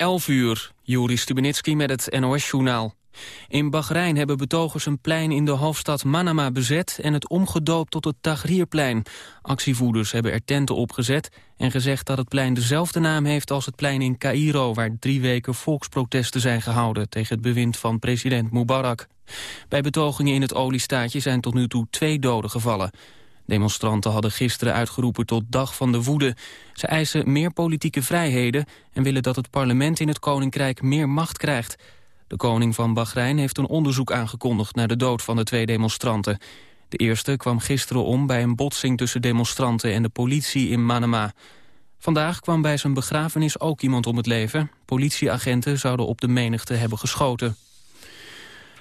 11 uur, Juri Stubenitski met het NOS-journaal. In Bahrein hebben betogers een plein in de hoofdstad Manama bezet... en het omgedoopt tot het Tahrirplein. Actievoerders hebben er tenten opgezet en gezegd dat het plein dezelfde naam heeft... als het plein in Cairo, waar drie weken volksprotesten zijn gehouden... tegen het bewind van president Mubarak. Bij betogingen in het oliestaatje zijn tot nu toe twee doden gevallen. Demonstranten hadden gisteren uitgeroepen tot Dag van de Woede. Ze eisen meer politieke vrijheden en willen dat het parlement in het Koninkrijk meer macht krijgt. De koning van Bahrein heeft een onderzoek aangekondigd naar de dood van de twee demonstranten. De eerste kwam gisteren om bij een botsing tussen demonstranten en de politie in Manama. Vandaag kwam bij zijn begrafenis ook iemand om het leven. Politieagenten zouden op de menigte hebben geschoten.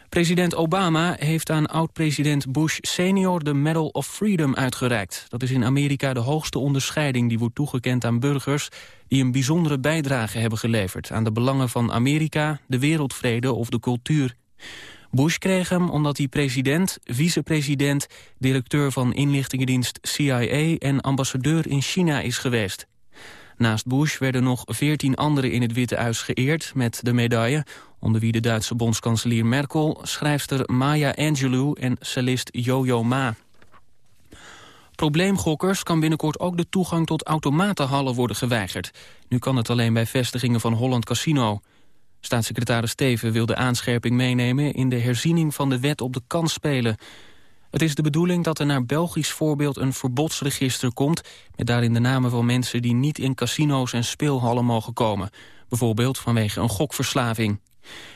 President Obama heeft aan oud-president Bush senior de Medal of Freedom uitgereikt. Dat is in Amerika de hoogste onderscheiding die wordt toegekend aan burgers... die een bijzondere bijdrage hebben geleverd aan de belangen van Amerika, de wereldvrede of de cultuur. Bush kreeg hem omdat hij president, vicepresident, directeur van inlichtingendienst CIA en ambassadeur in China is geweest. Naast Bush werden nog veertien anderen in het Witte Huis geëerd met de medaille... onder wie de Duitse bondskanselier Merkel, schrijfster Maya Angelou en cellist Yo-Yo Ma. Probleemgokkers kan binnenkort ook de toegang tot automatenhallen worden geweigerd. Nu kan het alleen bij vestigingen van Holland Casino. Staatssecretaris Steven wil de aanscherping meenemen in de herziening van de wet op de kansspelen. Het is de bedoeling dat er naar Belgisch voorbeeld een verbodsregister komt... met daarin de namen van mensen die niet in casino's en speelhallen mogen komen. Bijvoorbeeld vanwege een gokverslaving.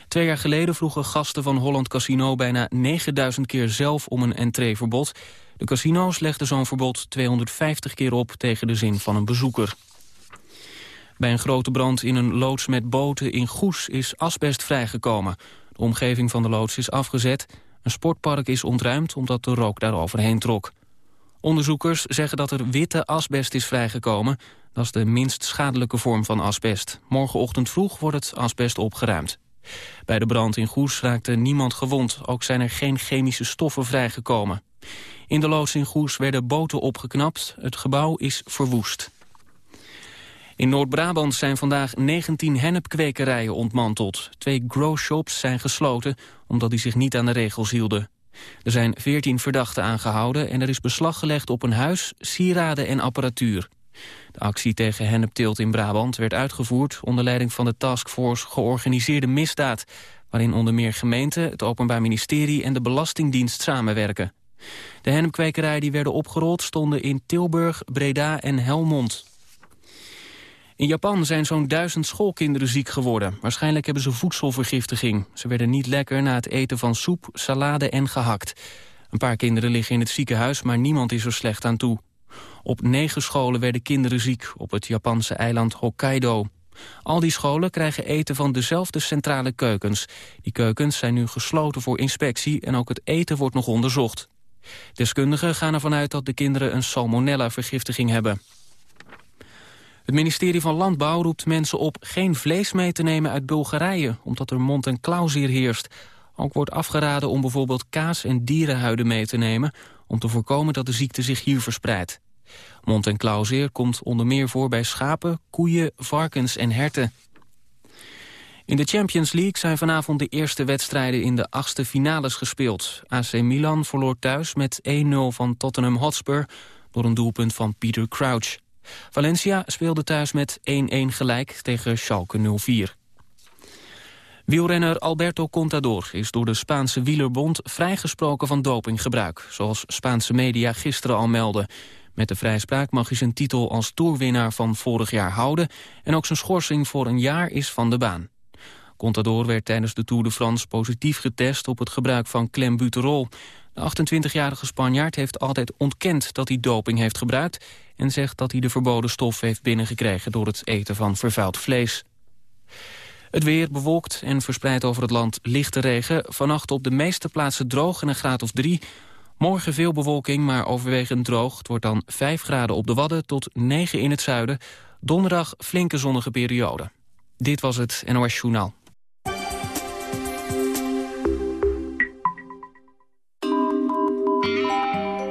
Twee jaar geleden vroegen gasten van Holland Casino bijna 9000 keer zelf om een entreeverbod. De casino's legden zo'n verbod 250 keer op tegen de zin van een bezoeker. Bij een grote brand in een loods met boten in Goes is asbest vrijgekomen. De omgeving van de loods is afgezet een sportpark is ontruimd omdat de rook daar overheen trok. Onderzoekers zeggen dat er witte asbest is vrijgekomen. Dat is de minst schadelijke vorm van asbest. Morgenochtend vroeg wordt het asbest opgeruimd. Bij de brand in Goes raakte niemand gewond. Ook zijn er geen chemische stoffen vrijgekomen. In de loods in Goes werden boten opgeknapt. Het gebouw is verwoest. In Noord-Brabant zijn vandaag 19 hennepkwekerijen ontmanteld. Twee growshops zijn gesloten omdat die zich niet aan de regels hielden. Er zijn 14 verdachten aangehouden en er is beslag gelegd op een huis, sieraden en apparatuur. De actie tegen hennepteelt in Brabant werd uitgevoerd onder leiding van de taskforce Georganiseerde Misdaad, waarin onder meer gemeenten, het Openbaar Ministerie en de Belastingdienst samenwerken. De hennepkwekerijen die werden opgerold stonden in Tilburg, Breda en Helmond. In Japan zijn zo'n duizend schoolkinderen ziek geworden. Waarschijnlijk hebben ze voedselvergiftiging. Ze werden niet lekker na het eten van soep, salade en gehakt. Een paar kinderen liggen in het ziekenhuis, maar niemand is er slecht aan toe. Op negen scholen werden kinderen ziek op het Japanse eiland Hokkaido. Al die scholen krijgen eten van dezelfde centrale keukens. Die keukens zijn nu gesloten voor inspectie en ook het eten wordt nog onderzocht. Deskundigen gaan ervan uit dat de kinderen een salmonella-vergiftiging hebben. Het ministerie van Landbouw roept mensen op geen vlees mee te nemen uit Bulgarije, omdat er mond- en klauwzeer heerst. Ook wordt afgeraden om bijvoorbeeld kaas en dierenhuiden mee te nemen, om te voorkomen dat de ziekte zich hier verspreidt. Mond- en klauwzeer komt onder meer voor bij schapen, koeien, varkens en herten. In de Champions League zijn vanavond de eerste wedstrijden in de achtste finales gespeeld. AC Milan verloor thuis met 1-0 van Tottenham Hotspur door een doelpunt van Peter Crouch. Valencia speelde thuis met 1-1 gelijk tegen Schalke 04. Wielrenner Alberto Contador is door de Spaanse wielerbond vrijgesproken van dopinggebruik, zoals Spaanse media gisteren al meldden. Met de vrijspraak mag hij zijn titel als toerwinnaar van vorig jaar houden en ook zijn schorsing voor een jaar is van de baan. Contador werd tijdens de Tour de France positief getest op het gebruik van klembuterol. De 28-jarige Spanjaard heeft altijd ontkend dat hij doping heeft gebruikt... en zegt dat hij de verboden stof heeft binnengekregen door het eten van vervuild vlees. Het weer bewolkt en verspreid over het land lichte regen. Vannacht op de meeste plaatsen droog en een graad of drie. Morgen veel bewolking, maar overwegend droog. Het wordt dan 5 graden op de Wadden tot 9 in het zuiden. Donderdag flinke zonnige periode. Dit was het NOS Journaal.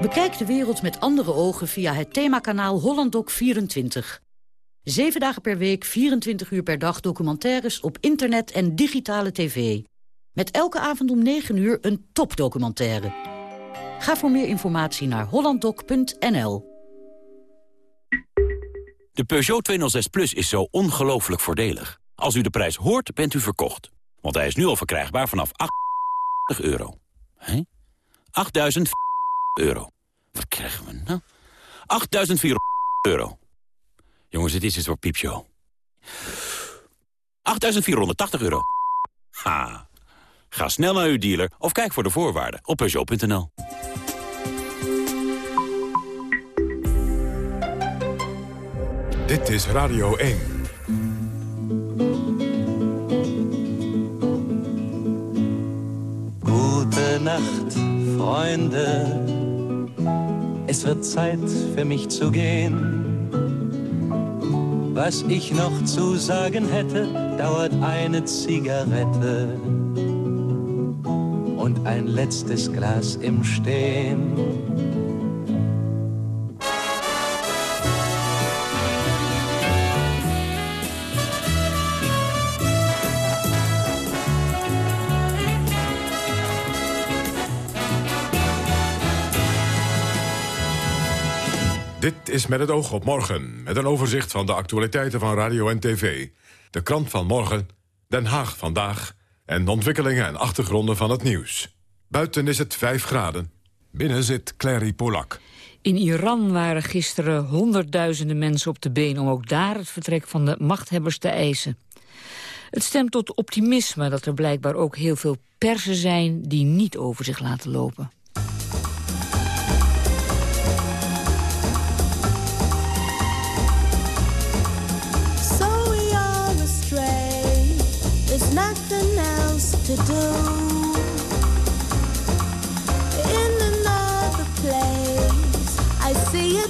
Bekijk de wereld met andere ogen via het themakanaal HollandDoc24. Zeven dagen per week, 24 uur per dag documentaires op internet en digitale tv. Met elke avond om 9 uur een topdocumentaire. Ga voor meer informatie naar hollanddoc.nl. De Peugeot 206 Plus is zo ongelooflijk voordelig. Als u de prijs hoort, bent u verkocht. Want hij is nu al verkrijgbaar vanaf 8 euro. Hé? 8.000 euro. Wat krijgen we nou? 8.400 euro. Jongens, dit is het voor piepshow. 8.480 euro. Ha. Ga snel naar uw dealer of kijk voor de voorwaarden op Peugeot.nl. Dit is Radio 1. Gute Nacht, Freunde. Es wird Zeit für mich zu gehen. Was ich noch zu sagen hätte, dauert eine Zigarette ein letztes Glas im Stehen. Dit is met het oog op morgen, met een overzicht van de actualiteiten van radio en tv. De krant van morgen, Den Haag vandaag en ontwikkelingen en achtergronden van het nieuws. Buiten is het 5 graden. Binnen zit Clary Polak. In Iran waren gisteren honderdduizenden mensen op de been... om ook daar het vertrek van de machthebbers te eisen. Het stemt tot optimisme dat er blijkbaar ook heel veel persen zijn... die niet over zich laten lopen.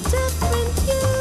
Oh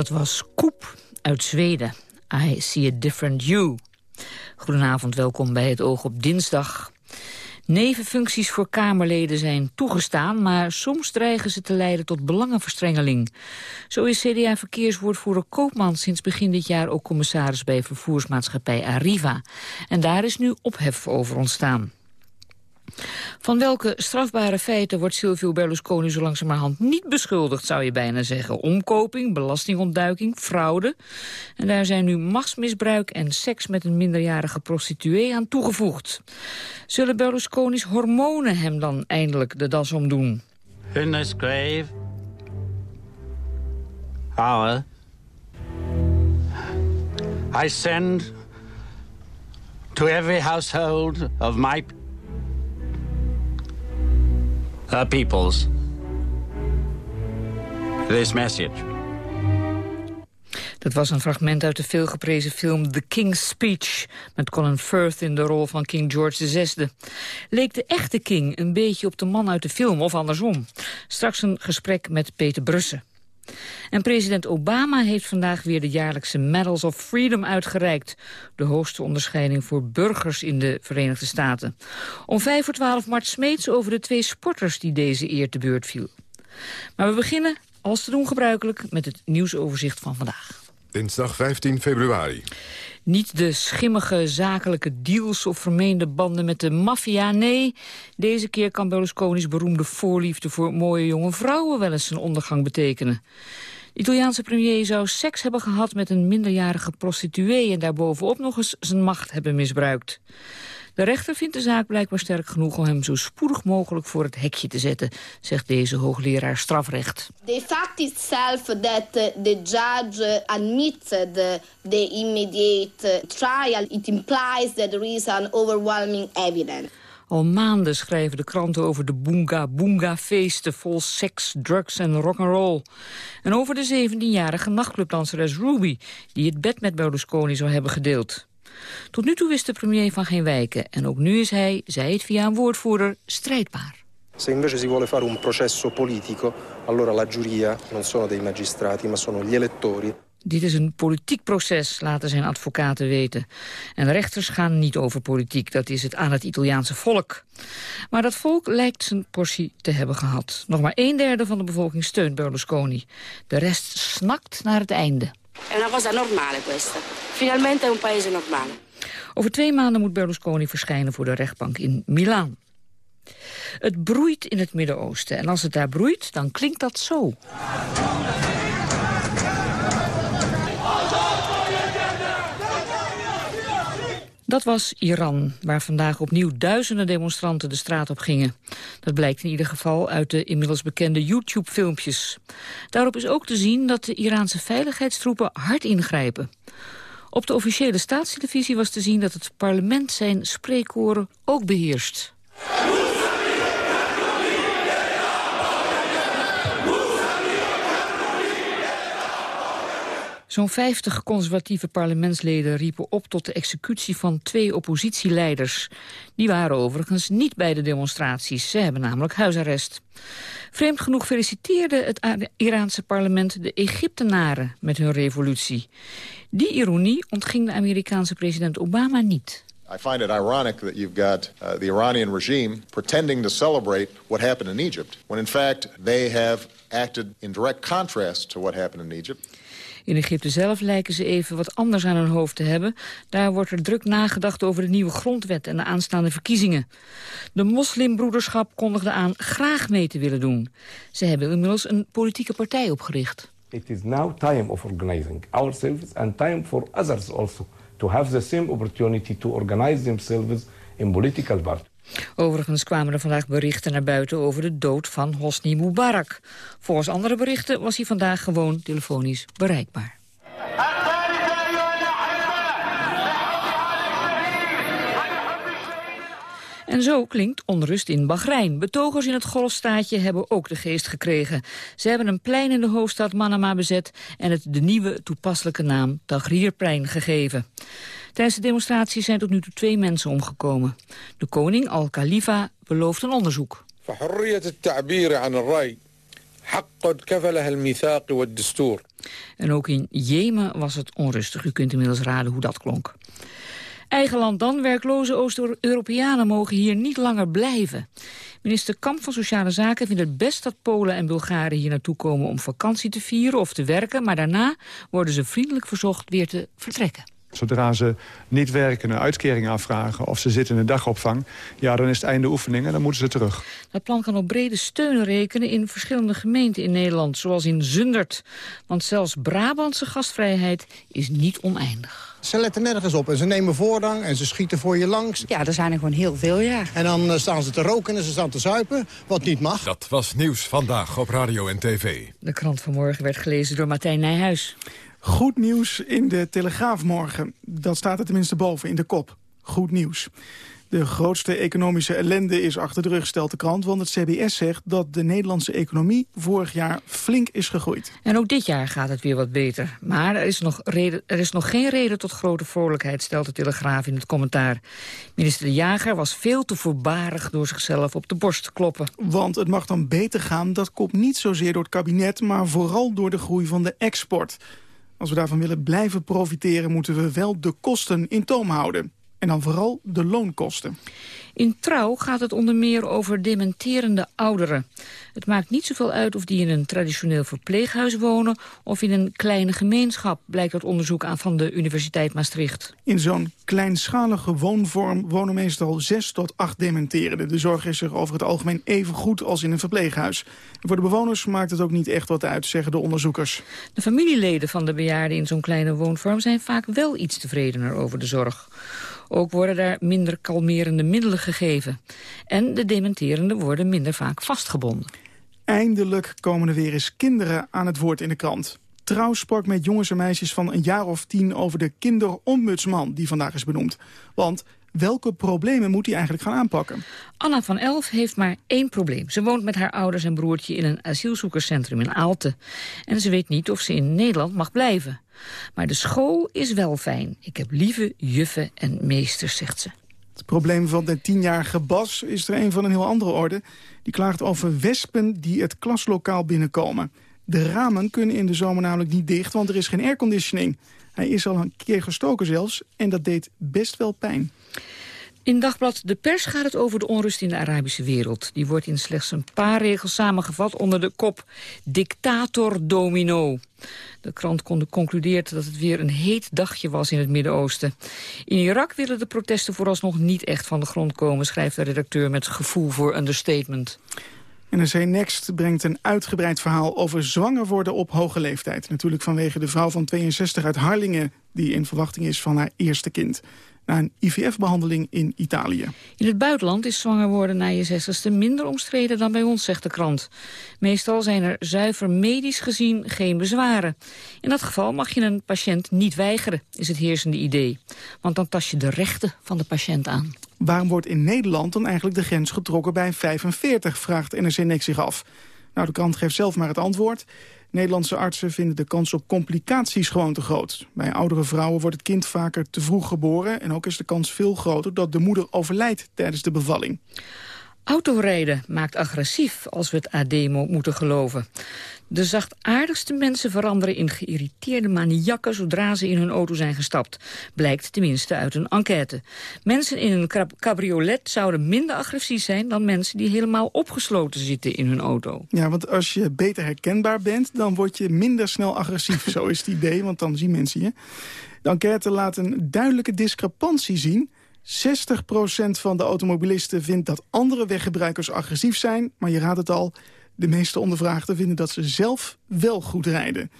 Dat was Koep uit Zweden. I see a different you. Goedenavond, welkom bij het Oog op dinsdag. Nevenfuncties voor Kamerleden zijn toegestaan... maar soms dreigen ze te leiden tot belangenverstrengeling. Zo is CDA-verkeerswoordvoerder Koopman sinds begin dit jaar... ook commissaris bij vervoersmaatschappij Arriva. En daar is nu ophef over ontstaan. Van welke strafbare feiten wordt Silvio Berlusconi zo langzamerhand niet beschuldigd, zou je bijna zeggen. Omkoping, belastingontduiking, fraude. En daar zijn nu machtsmisbruik en seks met een minderjarige prostituee aan toegevoegd. Zullen Berlusconi's hormonen hem dan eindelijk de das omdoen? This grave, hour, I send to every household of my uh, peoples this message. Dat was een fragment uit de veelgeprezen film The King's Speech... met Colin Firth in de rol van King George VI. Leek de echte king een beetje op de man uit de film, of andersom? Straks een gesprek met Peter Brussen. En president Obama heeft vandaag weer de jaarlijkse Medals of Freedom uitgereikt. De hoogste onderscheiding voor burgers in de Verenigde Staten. Om vijf voor twaalf Mart Smeets over de twee sporters die deze eer te beurt viel. Maar we beginnen, als te doen gebruikelijk, met het nieuwsoverzicht van vandaag. Dinsdag 15 februari. Niet de schimmige zakelijke deals of vermeende banden met de maffia. Nee, deze keer kan Berlusconi's beroemde voorliefde voor mooie jonge vrouwen wel eens een ondergang betekenen. De Italiaanse premier zou seks hebben gehad met een minderjarige prostituee... en daarbovenop nog eens zijn macht hebben misbruikt. De rechter vindt de zaak blijkbaar sterk genoeg om hem zo spoedig mogelijk voor het hekje te zetten, zegt deze hoogleraar strafrecht. The fact itself that the judge admitted the immediate trial, it implies that there is an overwhelming evidence. Al maanden schrijven de kranten over de Boonga Boonga feesten vol seks, drugs en rock'n'roll. En over de 17-jarige nachtclubdanseres Ruby, die het bed met Berlusconi zou hebben gedeeld. Tot nu toe wist de premier van geen wijken. En ook nu is hij, zei het via een woordvoerder, strijdbaar. Se invece si vuole fare un processo politico, allora la giuria non sono dei magistrati, ma sono gli elettori. Dit is een politiek proces, laten zijn advocaten weten. En rechters gaan niet over politiek, dat is het aan het Italiaanse volk. Maar dat volk lijkt zijn portie te hebben gehad. Nog maar een derde van de bevolking steunt Berlusconi. De rest snakt naar het einde. È una cosa normale questa. Finalmente è un paese normale. Over twee maanden moet Berlusconi verschijnen voor de rechtbank in Milaan. Het broeit in het Midden-Oosten. En als het daar broeit, dan klinkt dat zo. Dat was Iran, waar vandaag opnieuw duizenden demonstranten de straat op gingen. Dat blijkt in ieder geval uit de inmiddels bekende YouTube-filmpjes. Daarop is ook te zien dat de Iraanse veiligheidstroepen hard ingrijpen. Op de officiële staatstelevisie was te zien dat het parlement zijn spreekkoren ook beheerst. Zo'n 50 conservatieve parlementsleden riepen op tot de executie van twee oppositieleiders. Die waren overigens niet bij de demonstraties. Ze hebben namelijk huisarrest. Vreemd genoeg feliciteerde het Iraanse parlement de Egyptenaren met hun revolutie. Die ironie ontging de Amerikaanse president Obama niet. I find it ironic that you've got uh, the Iranian regime pretending to celebrate what happened in Egypt, when in fact they have acted in direct contrast to what happened in Egypt. In Egypte zelf lijken ze even wat anders aan hun hoofd te hebben. Daar wordt er druk nagedacht over de nieuwe grondwet en de aanstaande verkiezingen. De moslimbroederschap kondigde aan graag mee te willen doen. Ze hebben inmiddels een politieke partij opgericht. It is now time of organizing ourselves and time for others also to have the same opportunity to organize themselves in political. Overigens kwamen er vandaag berichten naar buiten over de dood van Hosni Mubarak. Volgens andere berichten was hij vandaag gewoon telefonisch bereikbaar. En zo klinkt onrust in Bahrein. Betogers in het golfstaatje hebben ook de geest gekregen. Ze hebben een plein in de hoofdstad Manama bezet... en het de nieuwe toepasselijke naam Tahrirplein gegeven. Tijdens de demonstratie zijn tot nu toe twee mensen omgekomen. De koning, Al-Khalifa, belooft een onderzoek. En ook in Jemen was het onrustig. U kunt inmiddels raden hoe dat klonk. Eigen land dan, werkloze Oost-Europeanen mogen hier niet langer blijven. Minister Kamp van Sociale Zaken vindt het best dat Polen en Bulgaren hier naartoe komen om vakantie te vieren of te werken, maar daarna worden ze vriendelijk verzocht weer te vertrekken. Zodra ze niet werken, een uitkering aanvragen of ze zitten in een dagopvang... ja, dan is het einde oefening en dan moeten ze terug. Dat plan kan op brede steun rekenen in verschillende gemeenten in Nederland... zoals in Zundert. Want zelfs Brabantse gastvrijheid is niet oneindig. Ze letten nergens op en ze nemen voorrang en ze schieten voor je langs. Ja, er zijn er gewoon heel veel, ja. En dan eh, staan ze te roken en ze staan te zuipen, wat niet mag. Dat was Nieuws Vandaag op Radio en TV. De krant van morgen werd gelezen door Martijn Nijhuis. Goed nieuws in de Telegraaf morgen. Dat staat er tenminste boven in de kop. Goed nieuws. De grootste economische ellende is achter de rug, stelt de krant. Want het CBS zegt dat de Nederlandse economie vorig jaar flink is gegroeid. En ook dit jaar gaat het weer wat beter. Maar er is nog, reden, er is nog geen reden tot grote vrolijkheid, stelt de Telegraaf in het commentaar. Minister De Jager was veel te voorbarig door zichzelf op de borst te kloppen. Want het mag dan beter gaan, dat komt niet zozeer door het kabinet... maar vooral door de groei van de export. Als we daarvan willen blijven profiteren... moeten we wel de kosten in toom houden. En dan vooral de loonkosten. In Trouw gaat het onder meer over dementerende ouderen. Het maakt niet zoveel uit of die in een traditioneel verpleeghuis wonen... of in een kleine gemeenschap, blijkt uit onderzoek aan van de Universiteit Maastricht. In zo'n kleinschalige woonvorm wonen meestal zes tot acht dementerenden. De zorg is er over het algemeen even goed als in een verpleeghuis. En voor de bewoners maakt het ook niet echt wat uit, zeggen de onderzoekers. De familieleden van de bejaarden in zo'n kleine woonvorm... zijn vaak wel iets tevredener over de zorg. Ook worden daar minder kalmerende middelen gegeven. En de dementerenden worden minder vaak vastgebonden. Eindelijk komen er weer eens kinderen aan het woord in de krant. Trouw sprak met jongens en meisjes van een jaar of tien over de kinderombudsman die vandaag is benoemd. Want welke problemen moet hij eigenlijk gaan aanpakken? Anna van Elf heeft maar één probleem. Ze woont met haar ouders en broertje in een asielzoekerscentrum in Aalten. En ze weet niet of ze in Nederland mag blijven. Maar de school is wel fijn. Ik heb lieve juffen en meesters, zegt ze. Het probleem van de tienjarige Bas is er een van een heel andere orde. Die klaagt over wespen die het klaslokaal binnenkomen. De ramen kunnen in de zomer namelijk niet dicht, want er is geen airconditioning. Hij is al een keer gestoken zelfs en dat deed best wel pijn. In Dagblad De Pers gaat het over de onrust in de Arabische wereld. Die wordt in slechts een paar regels samengevat onder de kop dictator domino. De krant concludeert dat het weer een heet dagje was in het Midden-Oosten. In Irak willen de protesten vooralsnog niet echt van de grond komen... schrijft de redacteur met gevoel voor understatement. NRC Next brengt een uitgebreid verhaal over zwanger worden op hoge leeftijd. Natuurlijk vanwege de vrouw van 62 uit Harlingen... die in verwachting is van haar eerste kind na een IVF-behandeling in Italië. In het buitenland is zwanger worden na je zestigste minder omstreden dan bij ons, zegt de krant. Meestal zijn er zuiver medisch gezien geen bezwaren. In dat geval mag je een patiënt niet weigeren, is het heersende idee. Want dan tas je de rechten van de patiënt aan. Waarom wordt in Nederland dan eigenlijk de grens getrokken bij 45, vraagt NRC Next zich af. Nou, de krant geeft zelf maar het antwoord. Nederlandse artsen vinden de kans op complicaties gewoon te groot. Bij oudere vrouwen wordt het kind vaker te vroeg geboren... en ook is de kans veel groter dat de moeder overlijdt tijdens de bevalling. Autorijden maakt agressief, als we het AD moeten geloven. De zachtaardigste mensen veranderen in geïrriteerde maniakken... zodra ze in hun auto zijn gestapt. Blijkt tenminste uit een enquête. Mensen in een cabriolet zouden minder agressief zijn... dan mensen die helemaal opgesloten zitten in hun auto. Ja, want als je beter herkenbaar bent... dan word je minder snel agressief. Zo is het idee, want dan zien mensen je. De enquête laat een duidelijke discrepantie zien... 60% van de automobilisten vindt dat andere weggebruikers agressief zijn. Maar je raadt het al, de meeste ondervraagden vinden dat ze zelf wel goed rijden.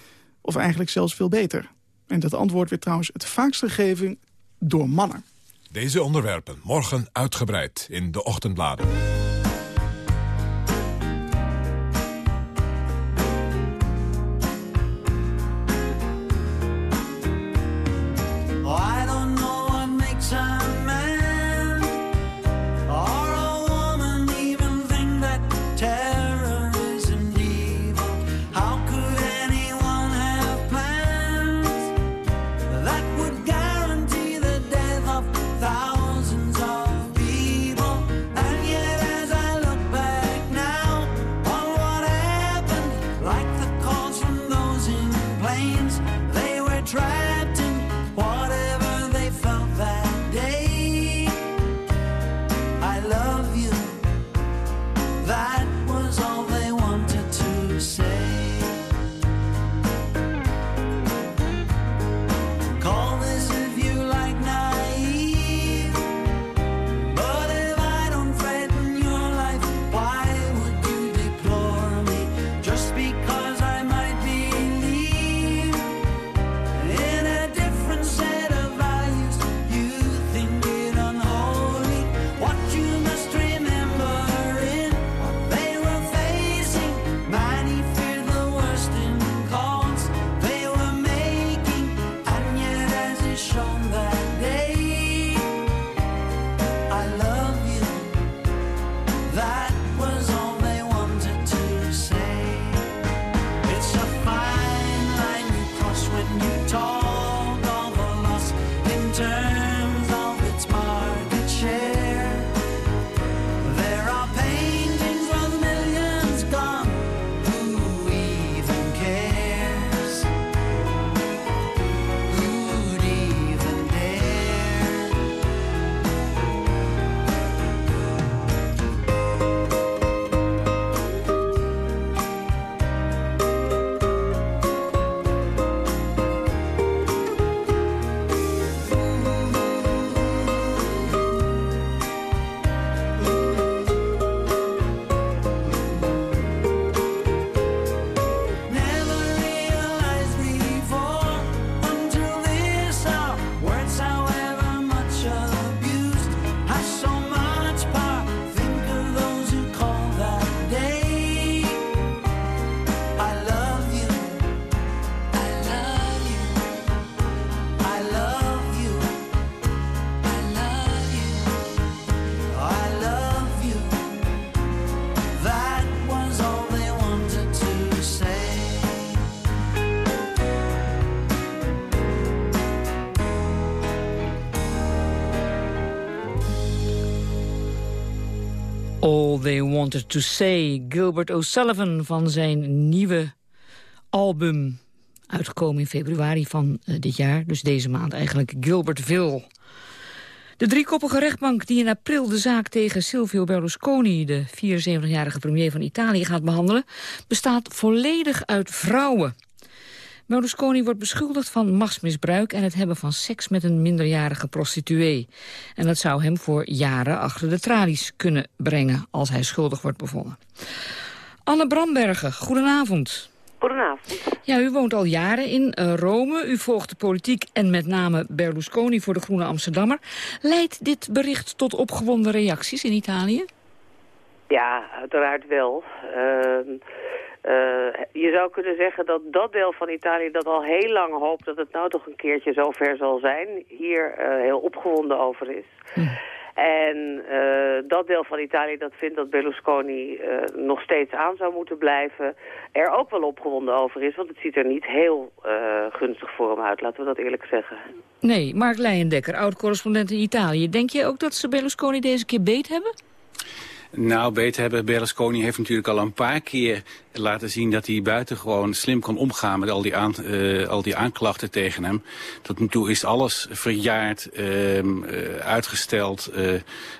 Of eigenlijk zelfs veel beter. En dat antwoord werd trouwens het vaakst gegeven door mannen. Deze onderwerpen morgen uitgebreid in de ochtendbladen. All They Wanted To Say, Gilbert O'Sullivan van zijn nieuwe album. Uitgekomen in februari van eh, dit jaar, dus deze maand eigenlijk, Gilbertville. De driekoppige rechtbank die in april de zaak tegen Silvio Berlusconi... de 74-jarige premier van Italië gaat behandelen... bestaat volledig uit vrouwen. Berlusconi wordt beschuldigd van machtsmisbruik... en het hebben van seks met een minderjarige prostituee. En dat zou hem voor jaren achter de tralies kunnen brengen... als hij schuldig wordt bevonden. Anne Brambergen, goedenavond. Goedenavond. Ja, u woont al jaren in eh, Rome. U volgt de politiek en met name Berlusconi voor de Groene Amsterdammer. Leidt dit bericht tot opgewonden reacties in Italië? Ja, uiteraard wel. Ehm, eh, je zou kunnen zeggen dat dat deel van Italië dat al heel lang hoopt dat het nou toch een keertje zover zal zijn, hier eh, heel opgewonden over is. En eh, dat deel van Italië dat vindt dat Berlusconi eh, nog steeds aan zou moeten blijven, er ook wel opgewonden over is, want het ziet er niet heel eh, gunstig voor hem uit, laten we dat eerlijk zeggen. Nee, Mark Leijendekker, oud-correspondent in Italië. Denk je ook dat ze Berlusconi deze keer beet hebben? Nou, beter hebben. Berlusconi heeft natuurlijk al een paar keer laten zien dat hij buitengewoon slim kon omgaan met al die, eh, al die aanklachten tegen hem. Tot nu toe is alles verjaard, ehm, eh, uitgesteld, eh,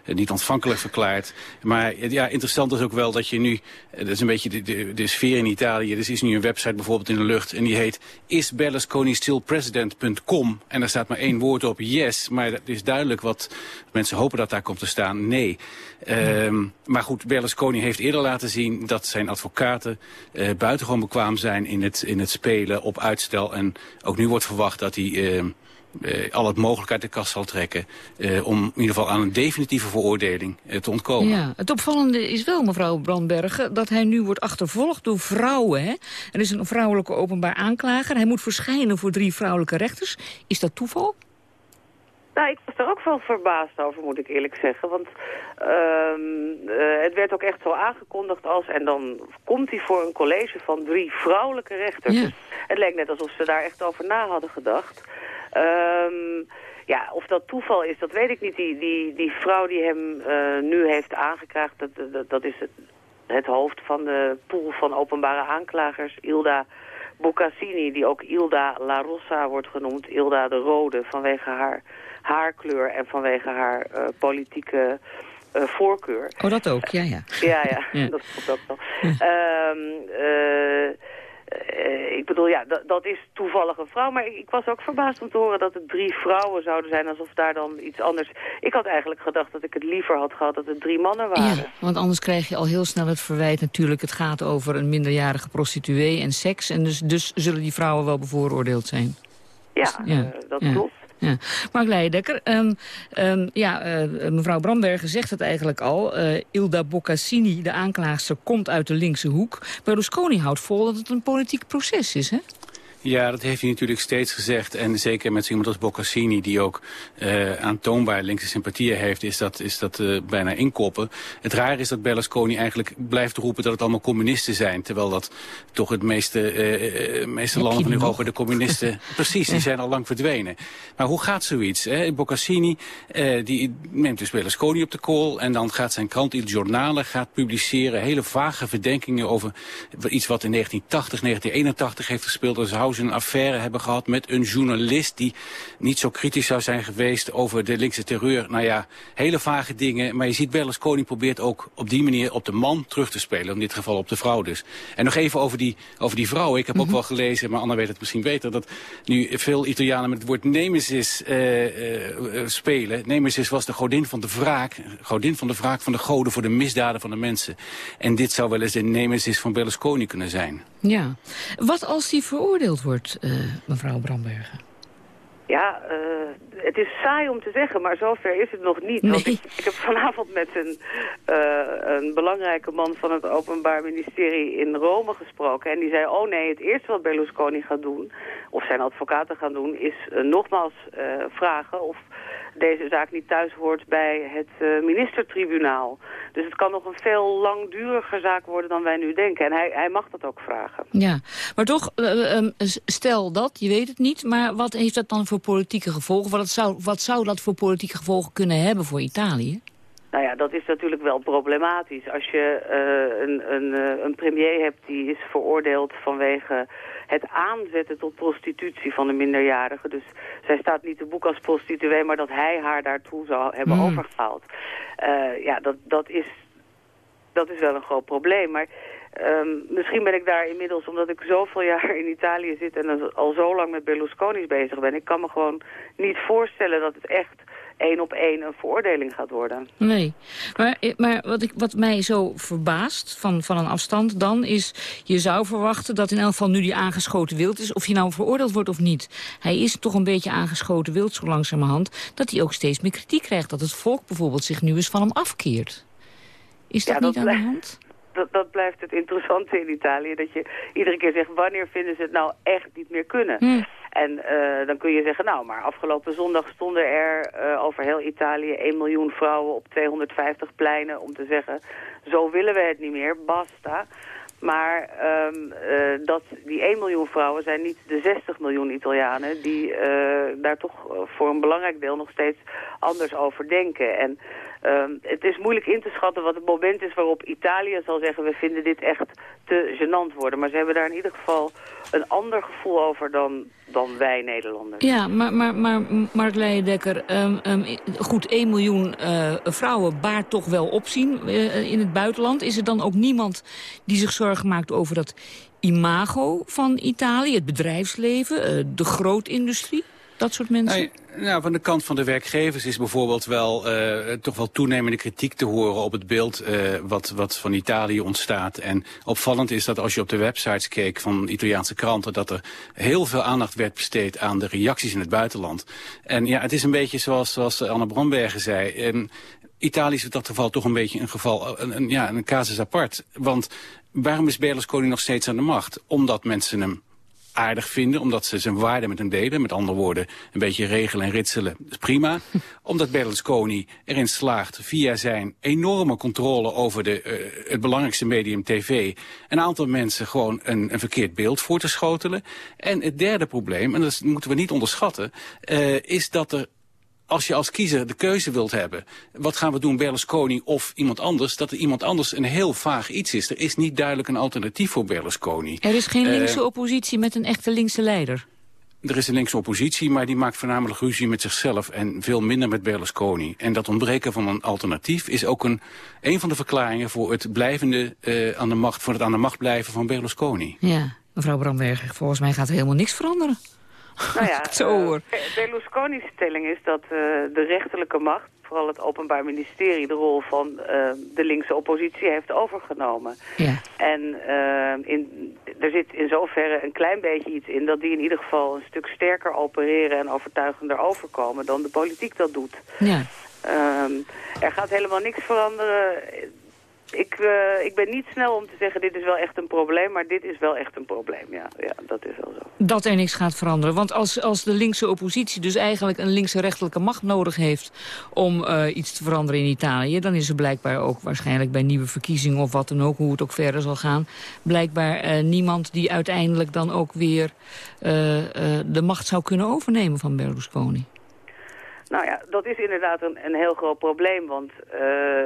niet ontvankelijk verklaard. Maar ja, interessant is ook wel dat je nu, dat is een beetje de, de, sfeer in Italië, er is nu een website bijvoorbeeld in de lucht en die heet isberlusconistillpresident.com en daar staat maar één woord op, yes, maar het is duidelijk wat mensen hopen dat daar komt te staan, nee. Ehm, maar goed, Berlusconi heeft eerder laten zien dat zijn advocaten eh, buitengewoon bekwaam zijn in het, in het spelen op uitstel. En ook nu wordt verwacht dat hij ehm, eh, al het mogelijk uit de kast zal trekken... om in ieder geval aan een definitieve veroordeling te ontkomen. Ja, het opvallende is wel, mevrouw Brandbergen, dat hij nu wordt achtervolgd door vrouwen. Hè? Er is een vrouwelijke openbaar aanklager. Hij moet verschijnen voor drie vrouwelijke rechters. Is dat toeval? Nou, ik was er ook wel verbaasd over, moet ik eerlijk zeggen. Want ehm, eh, het werd ook echt zo aangekondigd als... en dan komt hij voor een college van drie vrouwelijke rechters. Ja. Het leek net alsof ze daar echt over na hadden gedacht. Ehm, ja, of dat toeval is, dat weet ik niet. Die, die, die vrouw die hem eh, nu heeft aangekraagd, dat, dat, dat is het het hoofd van de pool van openbare aanklagers, Ilda Boccassini, die ook Ilda La Rossa wordt genoemd, Ilda de Rode, vanwege haar haarkleur en vanwege haar eh, politieke eh, voorkeur. Oh, dat ook, ja, ja. Ja, ja, Ja. dat klopt ook wel. Ehm, eh, ik bedoel, ja, dat, is toevallig een vrouw. Maar ik, ik was ook verbaasd om te horen dat het drie vrouwen zouden zijn... alsof daar dan iets anders... Ik had eigenlijk gedacht dat ik het liever had gehad dat het drie mannen waren. Ja, want anders krijg je al heel snel het verwijt natuurlijk... het gaat over een minderjarige prostituee en seks... en dus, dus zullen die vrouwen wel bevooroordeeld zijn. Ja, Ja, eh, dat ja. klopt. Ja. Mark Leidekker, ehm, ehm, ja, eh, mevrouw Brambergen zegt het eigenlijk al. Eh, Ilda Boccassini, de aanklaagster, komt uit de linkse hoek. Berlusconi houdt vol dat het een politiek proces is, hè? Ja, dat heeft hij natuurlijk steeds gezegd. En zeker met iemand als Boccassini, die ook eh, aantoonbaar linkse sympathieën heeft, is dat, is dat eh, bijna inkoppen. Het raar is dat Berlusconi eigenlijk blijft roepen dat het allemaal communisten zijn. Terwijl dat toch het meeste, eh, eh, meeste landen van die Europa, de communisten, precies, die zijn al lang verdwenen. Maar hoe gaat zoiets? Hè? Boccassini eh, die neemt dus Berlusconi op de kool en dan gaat zijn krant Il Giornale gaat publiceren hele vage verdenkingen over iets wat in 1980, 1981 heeft gespeeld. Dan zou ze een affaire hebben gehad met een journalist die niet zo kritisch zou zijn geweest over de linkse terreur. Nou ja, hele vage dingen. Maar je ziet Berlusconi probeert ook op die manier op de man terug te spelen. In dit geval op de vrouw dus. En nog even over die, over die vrouw. Ik heb ook wel gelezen, maar Anna weet het misschien beter... dat nu veel Italianen met het woord nemesis eh, eh, spelen. Nemesis was de godin van de wraak. Godin van de wraak van de goden voor de misdaden van de mensen. En dit zou wel eens de nemesis van Berlusconi kunnen zijn. Ja. Wat als die veroordeeld wordt, eh, mevrouw Brambergen? Ja, eh, het is saai om te zeggen, maar zover is het nog niet. Want ik, ik heb vanavond met een, eh, een belangrijke man van het Openbaar Ministerie in Rome gesproken. En die zei, oh nee, het eerste wat Berlusconi gaat doen, of zijn advocaten gaan doen, is nogmaals vragen of deze zaak niet thuis hoort bij het eh, ministertribunaal. Dus het kan nog een veel langduriger zaak worden dan wij nu denken. En hij, hij mag dat ook vragen. Ja, maar toch, eh, eh, s- stel dat, je weet het niet... maar wat heeft dat dan voor politieke gevolgen? Wat zou, wat zou dat voor politieke gevolgen kunnen hebben voor Italië? Nou ja, dat is natuurlijk wel problematisch. Als je eh, een, een, eh, een premier hebt die is veroordeeld vanwege het aanzetten tot prostitutie van een minderjarige. Dus zij staat niet te boek als prostituee, maar dat hij haar daartoe zou hebben Hmm. overgehaald. Eh, ja, dat, dat, is, dat is wel een groot probleem. Maar ehm, misschien ben ik daar inmiddels, omdat ik zoveel jaar in Italië zit en al zo lang met Berlusconi's bezig ben. Ik kan me gewoon niet voorstellen dat het echt één op één een veroordeling gaat worden. Nee, maar, eh, maar wat, ik, wat mij zo verbaast van, van een afstand dan is... je zou verwachten dat in elk geval nu die aangeschoten wild is... of je nou veroordeeld wordt of niet. Hij is toch een beetje aangeschoten wild zo langzamerhand... dat hij ook steeds meer kritiek krijgt. Dat het volk bijvoorbeeld zich nu eens van hem afkeert. Is dat Ja, niet dat aan de hand? Dat, dat blijft het interessante in Italië. Dat je iedere keer zegt, wanneer vinden ze het nou echt niet meer kunnen? Hm. En eh, dan kun je zeggen, nou, maar afgelopen zondag stonden er eh, over heel Italië 1 miljoen vrouwen op 250 pleinen om te zeggen, zo willen we het niet meer, basta. Maar ehm, eh, dat, die 1 miljoen vrouwen zijn niet de 60 miljoen Italianen die eh, daar toch voor een belangrijk deel nog steeds anders over denken. En ehm, het is moeilijk in te schatten wat het moment is waarop Italië zal zeggen we vinden dit echt te gênant worden. Maar ze hebben daar in ieder geval een ander gevoel over dan, dan wij Nederlanders. Ja, maar, maar, maar Mark Leijendekker, ehm, goed, 1 miljoen eh, vrouwen baart toch wel opzien in het buitenland. Is er dan ook niemand die zich zorgen maakt over dat imago van Italië, het bedrijfsleven, eh, de grootindustrie, dat soort mensen? Nou, nou, van de kant van de werkgevers is bijvoorbeeld wel eh, toch wel toenemende kritiek te horen op het beeld eh, wat, wat van Italië ontstaat. En opvallend is dat als je op de websites keek van Italiaanse kranten, dat er heel veel aandacht werd besteed aan de reacties in het buitenland. En ja, het is een beetje zoals, zoals Anne Brombergen zei. En Italië is in dat geval toch een beetje een geval, een, ja, een casus apart. Want waarom is Berlusconi nog steeds aan de macht? Omdat mensen hem aardig vinden, omdat ze zijn waarde met hem delen. Met andere woorden, een beetje regelen en ritselen, is prima. omdat Berlusconi erin slaagt via zijn enorme controle over de, eh, het belangrijkste medium tv... een aantal mensen gewoon een, een verkeerd beeld voor te schotelen. En het derde probleem, en dat moeten we niet onderschatten... eh, is dat er als je als kiezer de keuze wilt hebben... wat gaan we doen, Berlusconi of iemand anders... dat er iemand anders een heel vaag iets is. Er is niet duidelijk een alternatief voor Berlusconi. Er is geen Eh, linkse oppositie met een echte linkse leider. er is een linkse oppositie, maar die maakt voornamelijk ruzie met zichzelf... en veel minder met Berlusconi. En dat ontbreken van een alternatief is ook een, een van de verklaringen... voor het, blijvende, eh, aan de macht, voor het aan de macht blijven van Berlusconi. Ja, mevrouw Bramberger, volgens mij gaat er helemaal niks veranderen. Nou ja, zo eh, Berlusconi's stelling is dat eh, de rechterlijke macht, vooral het Openbaar Ministerie, de rol van eh, de linkse oppositie heeft overgenomen. Ja. En in, er zit in zoverre een klein beetje iets in dat die in ieder geval een stuk sterker opereren en overtuigender overkomen dan de politiek dat doet. Ja. Ehm, er gaat helemaal niks veranderen. Ik, eh, ik ben niet snel om te zeggen dit is wel echt een probleem, maar dit is wel echt een probleem. Ja, ja dat is wel zo. Dat er niks gaat veranderen. Want als, als de linkse oppositie dus eigenlijk een linkse rechtelijke macht nodig heeft... om eh, iets te veranderen in Italië... dan is er blijkbaar ook waarschijnlijk bij nieuwe verkiezingen of wat dan ook... hoe het ook verder zal gaan... blijkbaar eh, niemand die uiteindelijk dan ook weer de macht zou kunnen overnemen van Berlusconi. Nou ja, dat is inderdaad een, een heel groot probleem, want eh,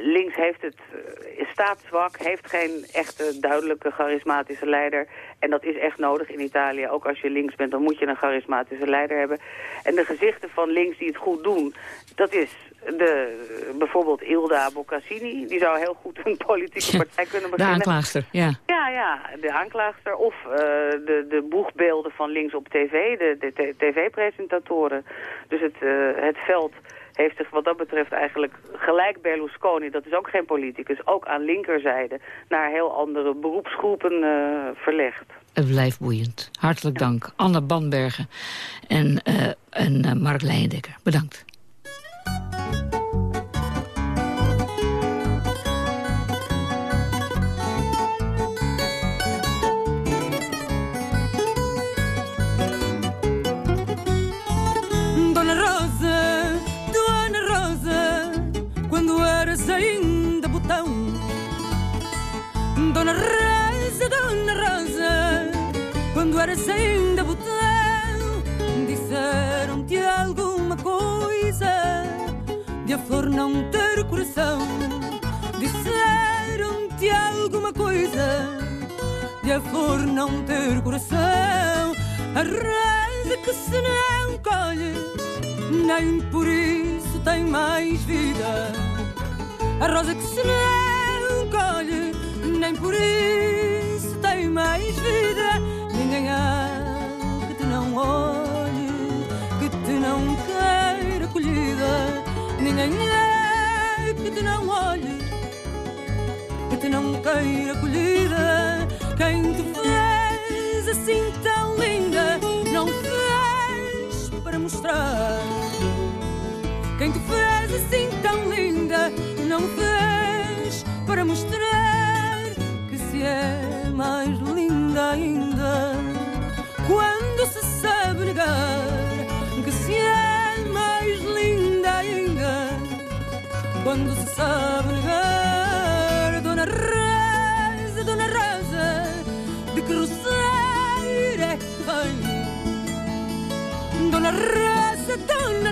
links heeft het, eh, is staatszwak, heeft geen echte duidelijke charismatische leider. En dat is echt nodig in Italië. Ook als je links bent, dan moet je een charismatische leider hebben. En de gezichten van links die het goed doen, dat is de, bijvoorbeeld Ilda Boccassini. Die zou heel goed een politieke partij kunnen De beginnen. aanklaagster, ja. Ja, ja, de aanklaagster of eh, de, de boegbeelden van links op tv, de, de tv-presentatoren. Dus het, eh, het veld heeft zich wat dat betreft eigenlijk gelijk Berlusconi, dat is ook geen politicus, ook aan linkerzijde naar heel andere beroepsgroepen eh, verlegd. Het blijft boeiend. Hartelijk dank. Anne Banbergen en, en Mark Leijendekker. Bedankt. Quando eras ainda botão. Disseram-te alguma coisa de a flor não ter coração. Disseram-te alguma coisa de a flor não ter coração. A rosa que se não colhe, nem por isso tem mais vida. A rosa que se não colhe, nem por isso tem mais vida. Ninguém há que te não olhe, que te não queira colhida. Ninguém há que te não olhe, que te não queira colhida. Quem te fez assim tão linda, não fez para mostrar. Quem te fez assim tão linda, não fez para mostrar Negar, Dona Rosa, Dona Rosa, de que roceira é que vem? Dona Rosa, Dona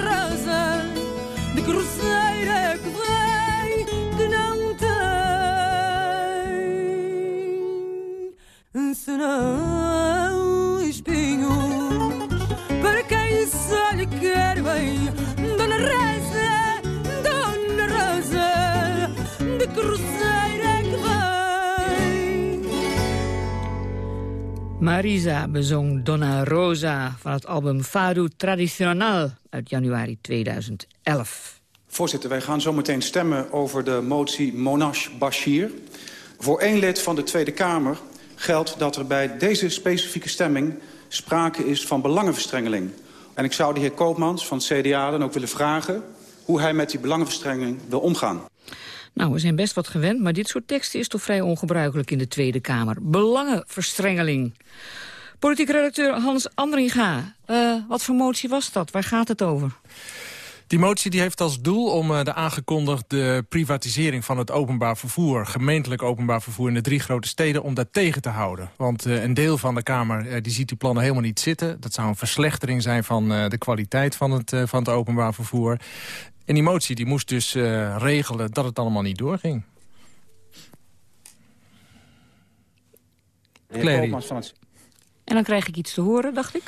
Marisa bezong Donna Rosa van het album Fado Tradicional uit januari 2011. Voorzitter, wij gaan zo meteen stemmen over de motie Monash Bashir. Voor één lid van de Tweede Kamer geldt dat er bij deze specifieke stemming sprake is van belangenverstrengeling. En ik zou de heer Koopmans van CDA dan ook willen vragen hoe hij met die belangenverstrengeling wil omgaan. Nou, we zijn best wat gewend, maar dit soort teksten is toch vrij ongebruikelijk in de Tweede Kamer. Belangenverstrengeling. Politiek redacteur Hans Andringa, eh, wat voor motie was dat? Waar gaat het over? Die motie die heeft als doel om eh, de aangekondigde privatisering van het openbaar vervoer... gemeentelijk openbaar vervoer in de drie grote steden... om dat tegen te houden. Want eh, een deel van de Kamer die ziet die plannen helemaal niet zitten. Dat zou een verslechtering zijn van de kwaliteit van het, van het openbaar vervoer. En die motie die moest dus eh, regelen dat het allemaal niet doorging. Clary. En dan krijg ik iets te horen, dacht ik.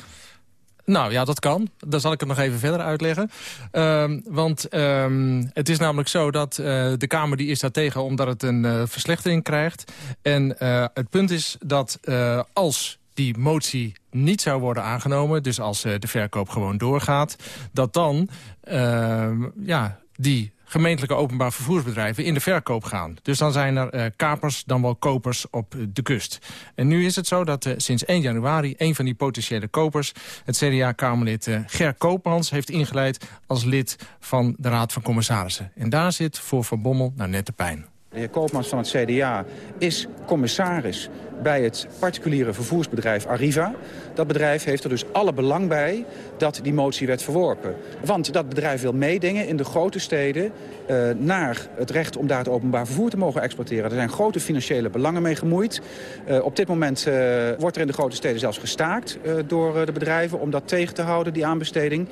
Nou ja, dat kan. Dan zal ik het nog even verder uitleggen. Ehm, want ehm, het is namelijk zo dat eh, de Kamer die is daar tegen... omdat het een eh, verslechtering krijgt. En eh, het punt is dat eh, als die motie niet zou worden aangenomen... dus als eh, de verkoop gewoon doorgaat... dat dan ehm, ja, die gemeentelijke openbaar vervoersbedrijven in de verkoop gaan. Dus dan zijn er eh, kapers dan wel kopers op de kust. En nu is het zo dat eh, sinds 1 januari een van die potentiële kopers... het CDA-Kamerlid eh, Ger Koopmans heeft ingeleid als lid van de Raad van Commissarissen. En daar zit voor Van Bommel nou net de pijn. De heer Koopmans van het CDA is commissaris bij het particuliere vervoersbedrijf Arriva. Dat bedrijf heeft er dus alle belang bij dat die motie werd verworpen. Want dat bedrijf wil meedingen in de grote steden eh, naar het recht om daar het openbaar vervoer te mogen exporteren. Er zijn grote financiële belangen mee gemoeid. Eh, op dit moment eh, wordt er in de grote steden zelfs gestaakt door de bedrijven om dat tegen te houden, die aanbesteding.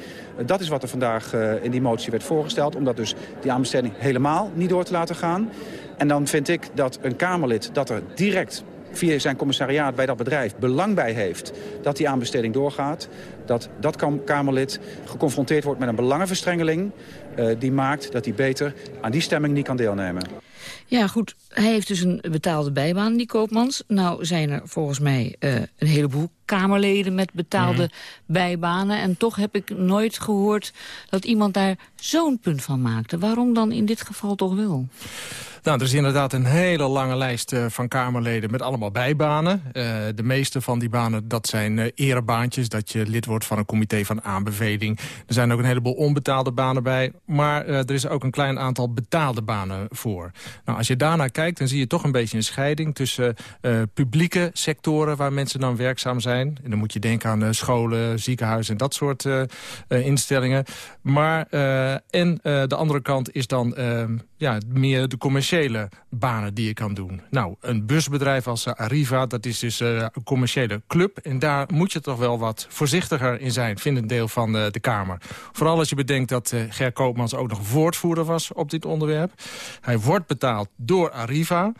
Dat is wat er vandaag in die motie werd voorgesteld, om dat dus die aanbesteding helemaal niet door te laten gaan. En dan vind ik dat een Kamerlid dat er direct via zijn commissariaat bij dat bedrijf belang bij heeft dat die aanbesteding doorgaat, dat dat kam- Kamerlid geconfronteerd wordt met een belangenverstrengeling eh, die maakt dat hij beter aan die stemming niet kan deelnemen. Ja, goed. Hij heeft dus een betaalde bijbaan, die Koopmans. Nou zijn er volgens mij eh, een heleboel Kamerleden met betaalde bijbanen. En toch heb ik nooit gehoord dat iemand daar zo'n punt van maakte. Waarom dan in dit geval toch wel? Nou, er is inderdaad een hele lange lijst eh, van Kamerleden met allemaal bijbanen. Eh, de meeste van die banen, dat zijn eh, erebaantjes. Dat je lid wordt van een comité van aanbeveling. Er zijn ook een heleboel onbetaalde banen bij. Maar er is ook een klein aantal betaalde banen voor. Nou, als je daarnaar kijkt, dan zie je toch een beetje een scheiding... tussen publieke sectoren waar mensen dan werkzaam zijn. En dan moet je denken aan eh, scholen, ziekenhuizen en dat soort eh, eh, instellingen. Maar, en de andere kant is dan eh, ja, meer de commerciële banen die je kan doen. Nou, een busbedrijf als Arriva, dat is dus een commerciële club. En daar moet je toch wel wat voorzichtiger in zijn, vindt een deel van de Kamer. Vooral als je bedenkt dat Ger Koopmans ook nog woordvoerder was op dit onderwerp. Hij wordt betaald door Arriva.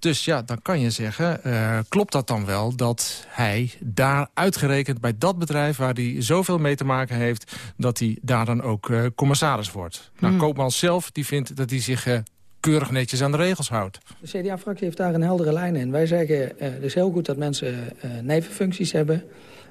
Dus ja, dan kan je zeggen, eh, klopt dat dan wel dat hij daar uitgerekend bij dat bedrijf... waar hij zoveel mee te maken heeft, dat hij daar dan ook eh, commissaris wordt. Nou, Hmm. Koopman zelf die vindt dat hij zich eh, keurig netjes aan de regels houdt. De CDA-fractie heeft daar een heldere lijn in. Wij zeggen, eh, het is heel goed dat mensen eh, nevenfuncties hebben.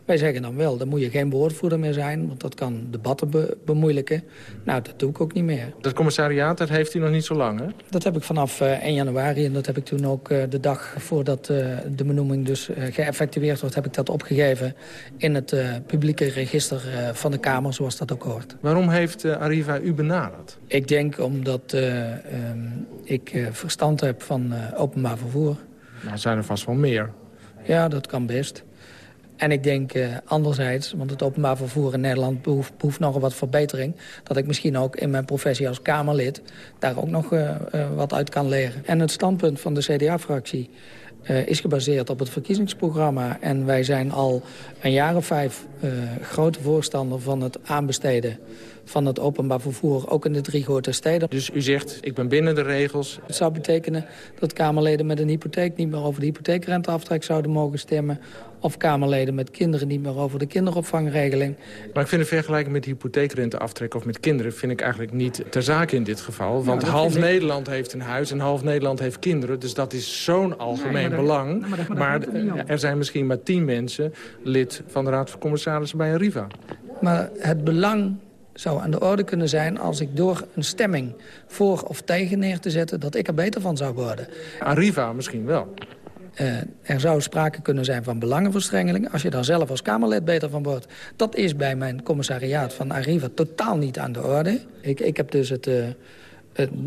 Wij zeggen dan wel, dan moet je geen woordvoerder meer zijn... want dat kan debatten be- bemoeilijken. Nou, dat doe ik ook niet meer. Dat commissariaat, dat heeft hij nog niet zo lang, hè? Dat heb ik vanaf eh, 1 januari en dat heb ik toen ook eh, de dag voordat eh, de benoeming dus eh, geëffectueerd wordt... heb ik dat opgegeven in het eh, publieke register eh, van de Kamer, zoals dat ook hoort. Waarom heeft eh, Arriva u benaderd? Ik denk omdat eh, ehm, ik eh, verstand heb van eh, openbaar vervoer. Nou, zijn er vast wel meer. Ja, dat kan best. En ik denk eh, anderzijds, want het openbaar vervoer in Nederland behoeft, behoeft nog wat verbetering... dat ik misschien ook in mijn professie als Kamerlid daar ook nog eh, eh, wat uit kan leren. En het standpunt van de CDA-fractie is gebaseerd op het verkiezingsprogramma. En wij zijn al een jaar of vijf grote voorstander van het aanbesteden van het openbaar vervoer, ook in de drie grote steden. Dus u zegt, ik ben binnen de regels. Het zou betekenen dat Kamerleden met een hypotheek niet meer over de hypotheekrenteaftrek zouden mogen stemmen. Of Kamerleden met kinderen niet meer over de kinderopvangregeling. Maar ik vind de vergelijking met hypotheekrenteaftrek of met kinderen... vind ik eigenlijk niet ter zake in dit geval. Want dat half ik- Nederland heeft een huis en half Nederland heeft kinderen. Dus dat is zo'n algemeen maar daar- belang. maar daar- maar daar maar gaat het niet om. er zijn misschien maar tien mensen lid van de Raad van Commissarissen bij Arriva. Maar het belang zou aan de orde kunnen zijn als ik door een stemming voor of tegen neer te zetten... dat ik er beter van zou worden. Arriva misschien wel. Eh, er zou sprake kunnen zijn van belangenverstrengeling... als je daar zelf als Kamerlid beter van wordt. Dat is bij mijn commissariaat van Arriva totaal niet aan de orde. Ik, ik heb dus het, eh,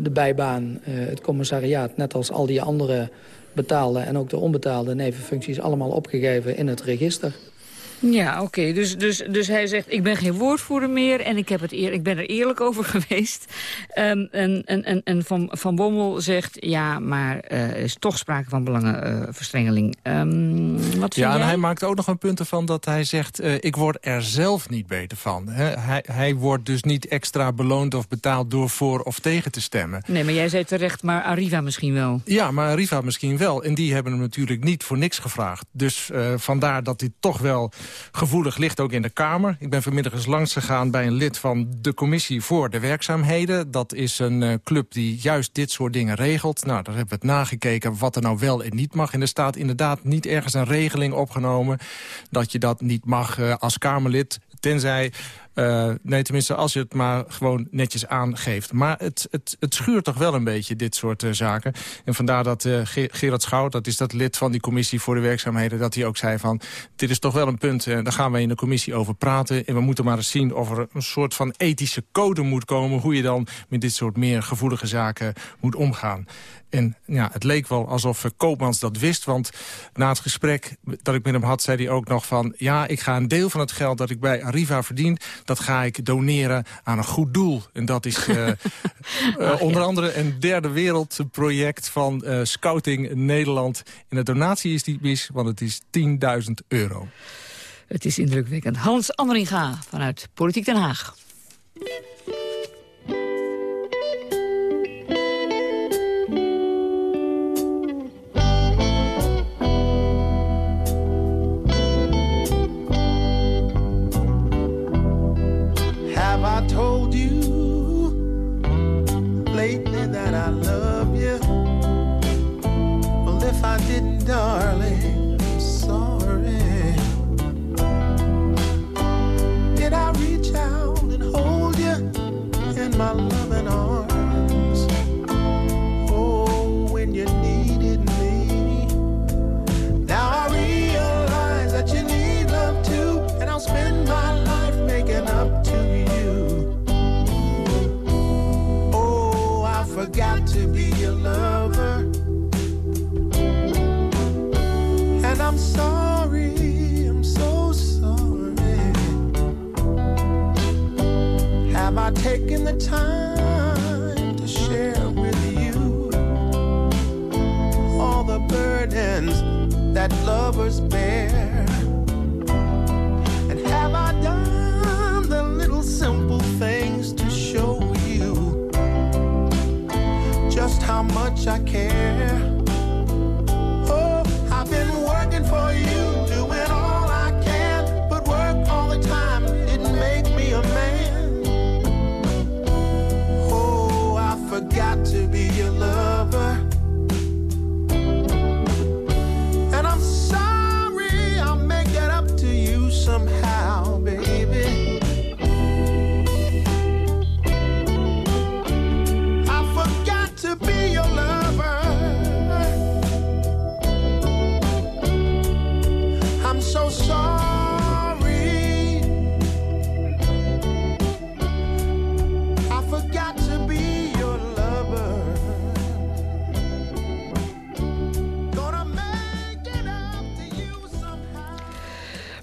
de bijbaan, eh, het commissariaat... net als al die andere betaalde en ook de onbetaalde nevenfuncties... allemaal opgegeven in het register. Ja, oké. Dus, dus, dus hij zegt, ik ben geen woordvoerder meer en ik, heb het eer, ik ben er eerlijk over geweest. Ehm, en en, en, en Van, van Bommel zegt, ja, maar eh, er is toch sprake van belangenverstrengeling. Ehm wat Ja, en jij? hij maakt ook nog een punt ervan dat hij zegt... eh, ik word er zelf niet beter van. Hij, hij wordt dus niet extra beloond of betaald door voor of tegen te stemmen. Nee, maar jij zei terecht, maar Arriva misschien wel. Ja, maar Riva misschien wel. En die hebben hem natuurlijk niet voor niks gevraagd. Dus eh, vandaar dat hij toch wel gevoelig ligt ook in de Kamer. Ik ben vanmiddag eens langs gegaan bij een lid van de Commissie voor de Werkzaamheden. Dat is een eh, club die juist dit soort dingen regelt. Nou, daar hebben we het nagekeken wat er nou wel en niet mag. En er staat inderdaad niet ergens een regeling opgenomen... dat je dat niet mag eh, als Kamerlid, tenzij... eh, nee, tenminste, als je het maar gewoon netjes aangeeft. Maar het, het, het schuurt toch wel een beetje, dit soort eh, zaken. En vandaar dat Ge- Gerard Schouw, dat is dat lid van die commissie voor de werkzaamheden... dat hij ook zei van, dit is toch wel een punt, daar gaan we in de commissie over praten. En we moeten maar eens zien of er een soort van ethische code moet komen... hoe je dan met dit soort meer gevoelige zaken moet omgaan. En ja, het leek wel alsof eh, Koopmans dat wist. Want na het gesprek dat ik met hem had, zei hij ook nog van... ja, ik ga een deel van het geld dat ik bij Arriva verdien... dat ga ik doneren aan een goed doel. En dat is eh, eh, onder andere een derde wereldproject van eh, Scouting Nederland. En de donatie is niet mis, want het is 10.000 euro. Het is indrukwekkend. Hans Andringa vanuit Politiek Den Haag.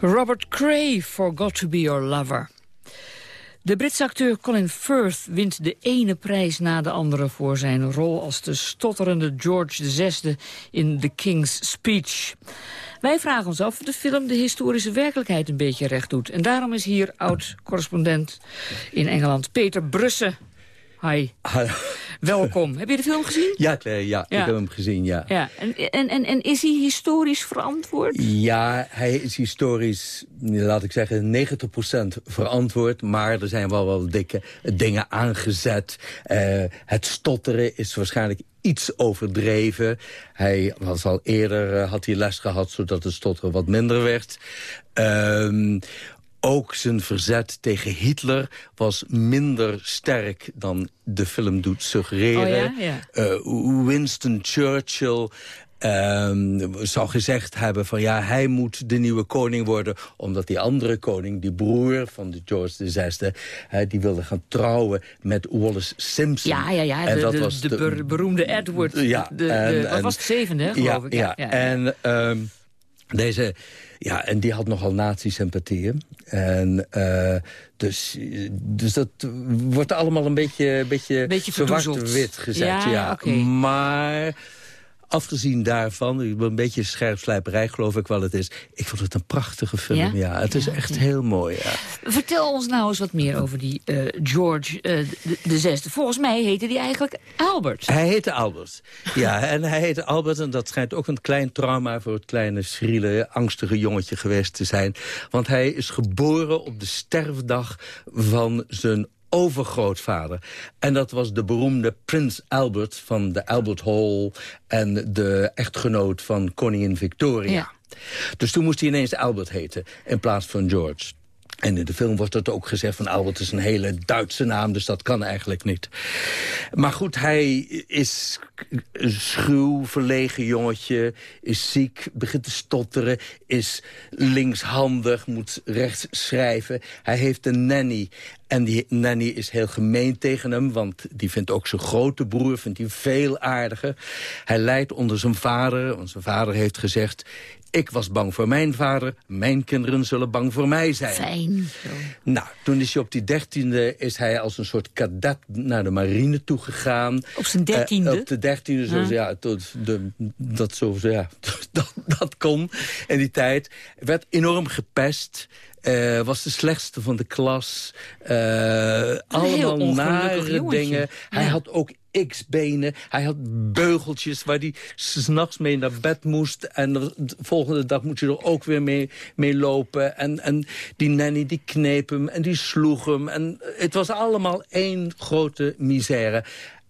Robert Cray, Forgot to be your lover. De Britse acteur Colin Firth wint de ene prijs na de andere... voor zijn rol als de stotterende George VI in The King's Speech. Wij vragen ons af of de film de historische werkelijkheid een beetje recht doet. En daarom is hier oud-correspondent in Engeland Peter Brussen. Hi. Welkom. Heb je de film gezien? Ja, Claire, ja, Ja. ik heb hem gezien, ja. Ja. En, en, en, en is hij historisch verantwoord? Ja, hij is historisch, laat ik zeggen, 90% verantwoord. Maar er zijn wel wel dikke dingen aangezet. Eh, het stotteren is waarschijnlijk iets overdreven. Hij was al eerder, eh, had hij les gehad, zodat het stotteren wat minder werd. Ehm ook zijn verzet tegen Hitler was minder sterk dan de film doet suggereren. Oh ja? Ja. Eh, Winston Churchill ehm, zou gezegd hebben van ja, hij moet de nieuwe koning worden... omdat die andere koning, die broer van de George VI... eh, die wilde gaan trouwen met Wallace Simpson. Ja, ja, ja. En De, dat de, was de, de- ber- beroemde Edward. Ja, de, de, en- wat en- was het zevende, hè, geloof ja, ik? Ja, en ehm, deze Ja, en die had nogal nazi-sympathieën. En eh, dus, dus dat wordt allemaal een beetje, beetje, Beetje verdoezeld. zwart-wit gezet. Ja, Ja. Maar afgezien daarvan, een beetje scherpslijperij geloof ik wel het is. Ik vond het een prachtige film, Ja? ja. Het is echt heel mooi, ja. Vertel ons nou eens wat meer over die eh, George de, de zesde. Volgens mij heette die eigenlijk Albert. Hij heette Albert. Ja, en hij heette Albert en dat schijnt ook een klein trauma... voor het kleine, schriele, angstige jongetje geweest te zijn. Want hij is geboren op de sterfdag van zijn overgrootvader. En dat was de beroemde Prins Albert van de Albert Hall... en de echtgenoot van koningin Victoria. Dus toen moest hij ineens Albert heten in plaats van George. En in de film wordt dat ook gezegd van Albert is een hele Duitse naam, dus dat kan eigenlijk niet. Maar goed, hij is een schuw, verlegen jongetje, is ziek, begint te stotteren, is linkshandig, moet rechts schrijven. Hij heeft een nanny en die nanny is heel gemeen tegen hem, want die vindt ook zijn grote broer vindt hij veel aardiger. Hij lijdt onder zijn vader, want zijn vader heeft gezegd... Ik was bang voor mijn vader, mijn kinderen zullen bang voor mij zijn. Fijn. Nou, toen is hij op die dertiende is hij als een soort kadet naar de marine toegegaan. Op zijn dertiende? Eh, op de dertiende, zoals, Huh? ja, tot de, dat, zo, ja, dat, dat kon in die tijd. Werd enorm gepest. Eh, was de slechtste van de klas. eh, allemaal nare jongetje. dingen. Hij Ja. had ook x-benen. Hij had beugeltjes waar hij s'nachts mee naar bed moest. En de volgende dag moet je er ook weer mee, mee lopen. En, en die nanny die kneep hem en die sloeg hem. En het was allemaal één grote misère.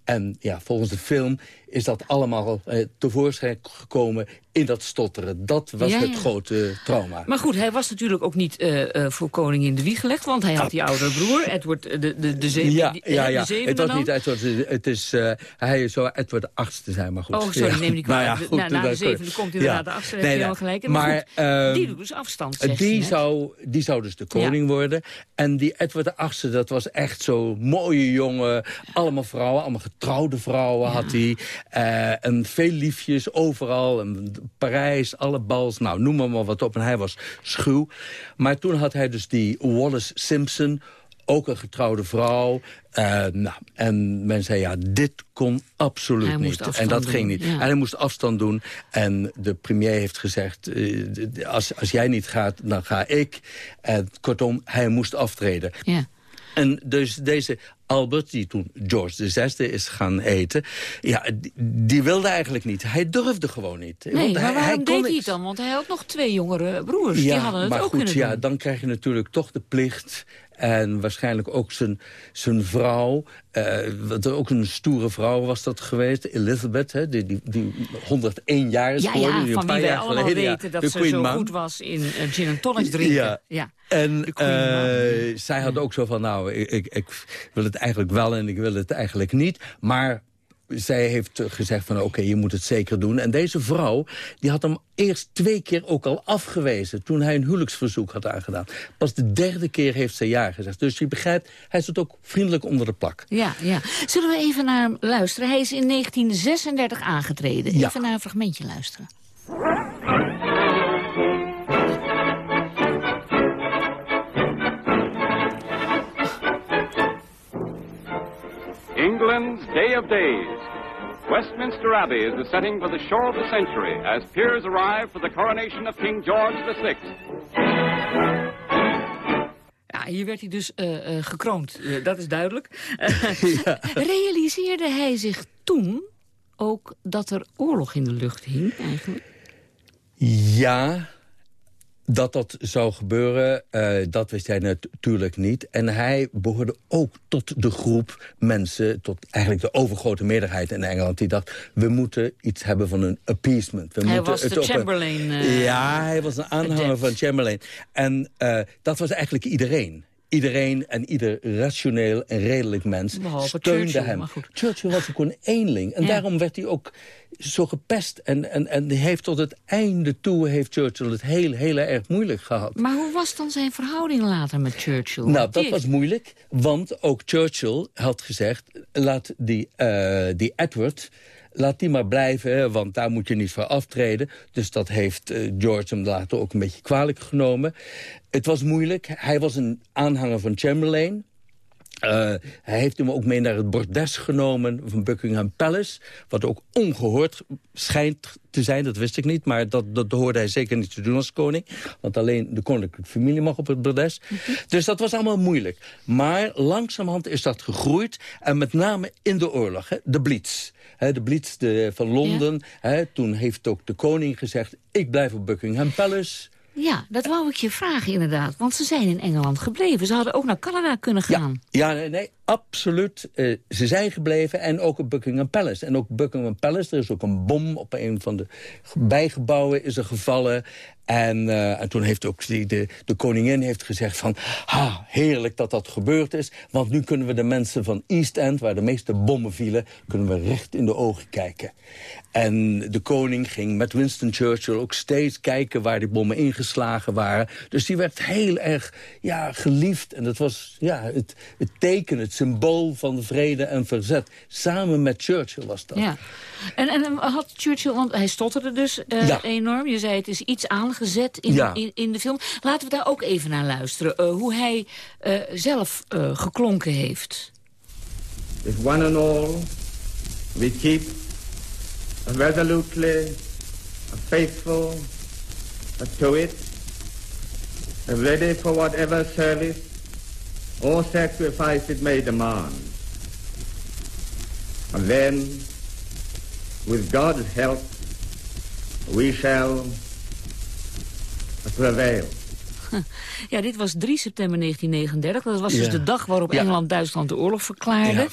En ja, volgens de film is dat allemaal eh, tevoorschijn gekomen in dat stotteren. Dat was Ja, het grote trauma. Maar goed, hij was natuurlijk ook niet eh, eh, voor koning in de wieg gelegd... want hij had die oudere broer, Edward eh, de, de, de, zeven, ja, die- eh, ja, de ja. het was dan. niet Edward, het is, eh, hij zou Edward de achtste zijn, maar goed. Oh, sorry, neem die Nou kwalijk. ja, goed, na- na de zevende komt inderdaad de achtste, je helemaal gelijk. Maar Maar, goed, ehm, die doet dus afstand, zegt Die zou, die zou dus de koning worden. En die Edward de achtste, dat was echt zo'n mooie jongen. Allemaal vrouwen, allemaal getrouwde vrouwen had hij. Eh, en veel liefjes overal. En Parijs, alle bals, nou noem maar, maar wat op. En hij was schuw. Maar toen had hij dus die Wallace Simpson... Ook een getrouwde vrouw. Eh, nou, en men zei, ja, dit kon absoluut Hij niet. En dat ging niet. ja. En hij moest afstand doen. En de premier heeft gezegd, eh, als, als jij niet gaat, dan ga ik. En kortom, hij moest aftreden. Ja. En dus deze Albert, die toen George VI is gaan eten... Ja, die, die wilde eigenlijk niet. Hij durfde gewoon niet. Nee, Want maar hij, waarom hij deed hij het dan? Want hij had nog twee jongere broers. die hadden het maar ook goed, kunnen ja, doen. dan krijg je natuurlijk toch de plicht... en waarschijnlijk ook zijn, zijn vrouw... eh, wat ook een stoere vrouw was dat geweest, Elizabeth... Hè, die, die, die 101 jaar is Ja, geworden. ja, die van een paar wie wij allemaal geleden, weten dat ze Queen zo goed was in eh, gin en tonics drinken. Ja. ja. En eh, zij had ook zo van, nou, ik, ik, ik wil het eigenlijk wel en ik wil het eigenlijk niet. Maar zij heeft gezegd van, oké, je moet het zeker doen. En deze vrouw, die had hem eerst twee keer ook al afgewezen... toen hij een huwelijksverzoek had aangedaan. Pas de derde keer heeft ze ja gezegd. Dus je begrijpt, hij zit ook vriendelijk onder de plak. Ja, ja. Zullen we even naar hem luisteren? Hij is in 1936 aangetreden. Ja. Even naar een fragmentje luisteren. England's Day of Days. Westminster Abbey is the setting for the show of the century as peers arrive for the coronation of King George VI. Ja, hier werd hij dus eh, eh, gekroond. Eh, dat is duidelijk. Realiseerde hij zich toen ook dat er oorlog in de lucht hing eigenlijk? Ja, dat dat zou gebeuren, eh, dat wist hij natuurlijk niet. En hij behoorde ook tot de groep mensen... tot eigenlijk de overgrote meerderheid in Engeland... die dacht, we moeten iets hebben van een appeasement. We Hij moeten was het de een- Chamberlain, eh, ja, hij was een aanhanger van Chamberlain. En eh, dat was eigenlijk iedereen. Iedereen en ieder rationeel en redelijk mens Behalve steunde Churchill, hem. maar goed. Churchill was ook een eenling. En Ja. daarom werd hij ook zo gepest. En, en, en heeft tot het einde toe heeft Churchill het heel, heel erg moeilijk gehad. Maar hoe was dan zijn verhouding later met Churchill? Nou, dat was moeilijk, want ook Churchill had gezegd... laat die, eh, die Edward laat die maar blijven, want daar moet je niet voor aftreden. Dus dat heeft eh, George hem later ook een beetje kwalijk genomen. Het was moeilijk. Hij was een aanhanger van Chamberlain. Uh, hij heeft hem ook mee naar het bordes genomen van Buckingham Palace. Wat ook ongehoord schijnt te zijn, dat wist ik niet. Maar dat, dat hoorde hij zeker niet te doen als koning. Want alleen de koninklijke familie mag op het bordes. Dus dat was allemaal moeilijk. Maar langzamerhand is dat gegroeid. En met name in de oorlog, hè, de Blitz. Hè, de Blitz de, van Londen. Hè, toen heeft ook de koning gezegd... ik blijf op Buckingham Palace... Ja, dat wou ik je vragen inderdaad. Want ze zijn in Engeland gebleven. Ze hadden ook naar Canada kunnen gaan. Ja, nee, nee absoluut. Uh, ze zijn gebleven en ook op Buckingham Palace. En ook Buckingham Palace, er is ook een bom op een van de bijgebouwen is er gevallen. En, uh, en toen heeft ook die, de, de koningin heeft gezegd van... ha, heerlijk dat dat gebeurd is. Want nu kunnen we de mensen van East End, waar de meeste bommen vielen... kunnen we recht in de ogen kijken. En de koning ging met Winston Churchill ook steeds kijken... waar die bommen ingeslagen waren. Dus die werd heel erg ja, geliefd. En dat was ja, het, het teken, het symbool van vrede en verzet. Samen met Churchill was dat. Ja. En, en had Churchill, want hij stotterde dus uh, Ja. enorm. Je zei het is iets aangezet in, Ja. in, in de film. Laten we daar ook even naar luisteren. Uh, hoe hij uh, zelf uh, geklonken heeft. If one and all we keep resolutely faithful to it, ready for whatever service or sacrifice it may demand. And then, with God's help, we shall prevail. Ja, dit was 3 september 1939. Dat was dus Ja. de dag waarop Ja. Engeland Duitsland de oorlog verklaarde. Ja.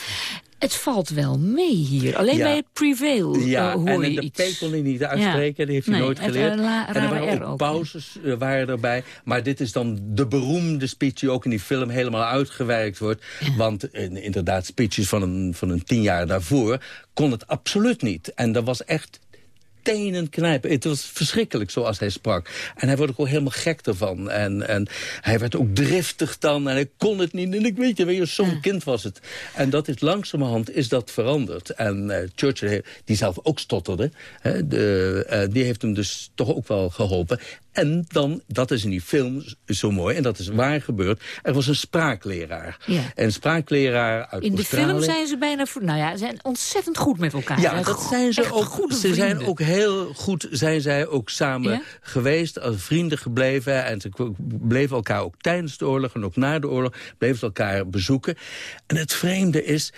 Het valt wel mee hier. Alleen bij het prevail Ja, uh, hoor en je de iets. P kon hij niet uitspreken, die heeft hij Nee, nooit geleerd. eh, la- en er waren ook ook, pauzes eh, waren erbij. Maar dit is dan de beroemde speech die ook in die film helemaal uitgewerkt wordt. Want eh, inderdaad, speeches van een, van een tien jaar daarvoor kon het absoluut niet. En dat was echt tenen knijpen. Het was verschrikkelijk zoals hij sprak. En hij werd ook al helemaal gek ervan. En, en hij werd ook driftig dan. En hij kon het niet. En ik weet je, weet je zo'n kind was het. En dat is langzamerhand is dat veranderd. En eh, Churchill, die zelf ook stotterde... Hè, de, eh, die heeft hem dus toch ook wel geholpen. En dan, dat is in die film zo mooi, en dat is waar gebeurd... er was een spraakleraar. Ja. Een spraakleraar uit In de Australië. film zijn ze bijna... Nou ja, ze zijn ontzettend goed met elkaar. Ja, dat zijn ze echt ook. goede Ze zijn ook heel goed, zijn zij ook samen Ja? geweest, als vrienden gebleven. En ze bleven elkaar ook tijdens de oorlog en ook na de oorlog bleven ze elkaar bezoeken. En het vreemde is.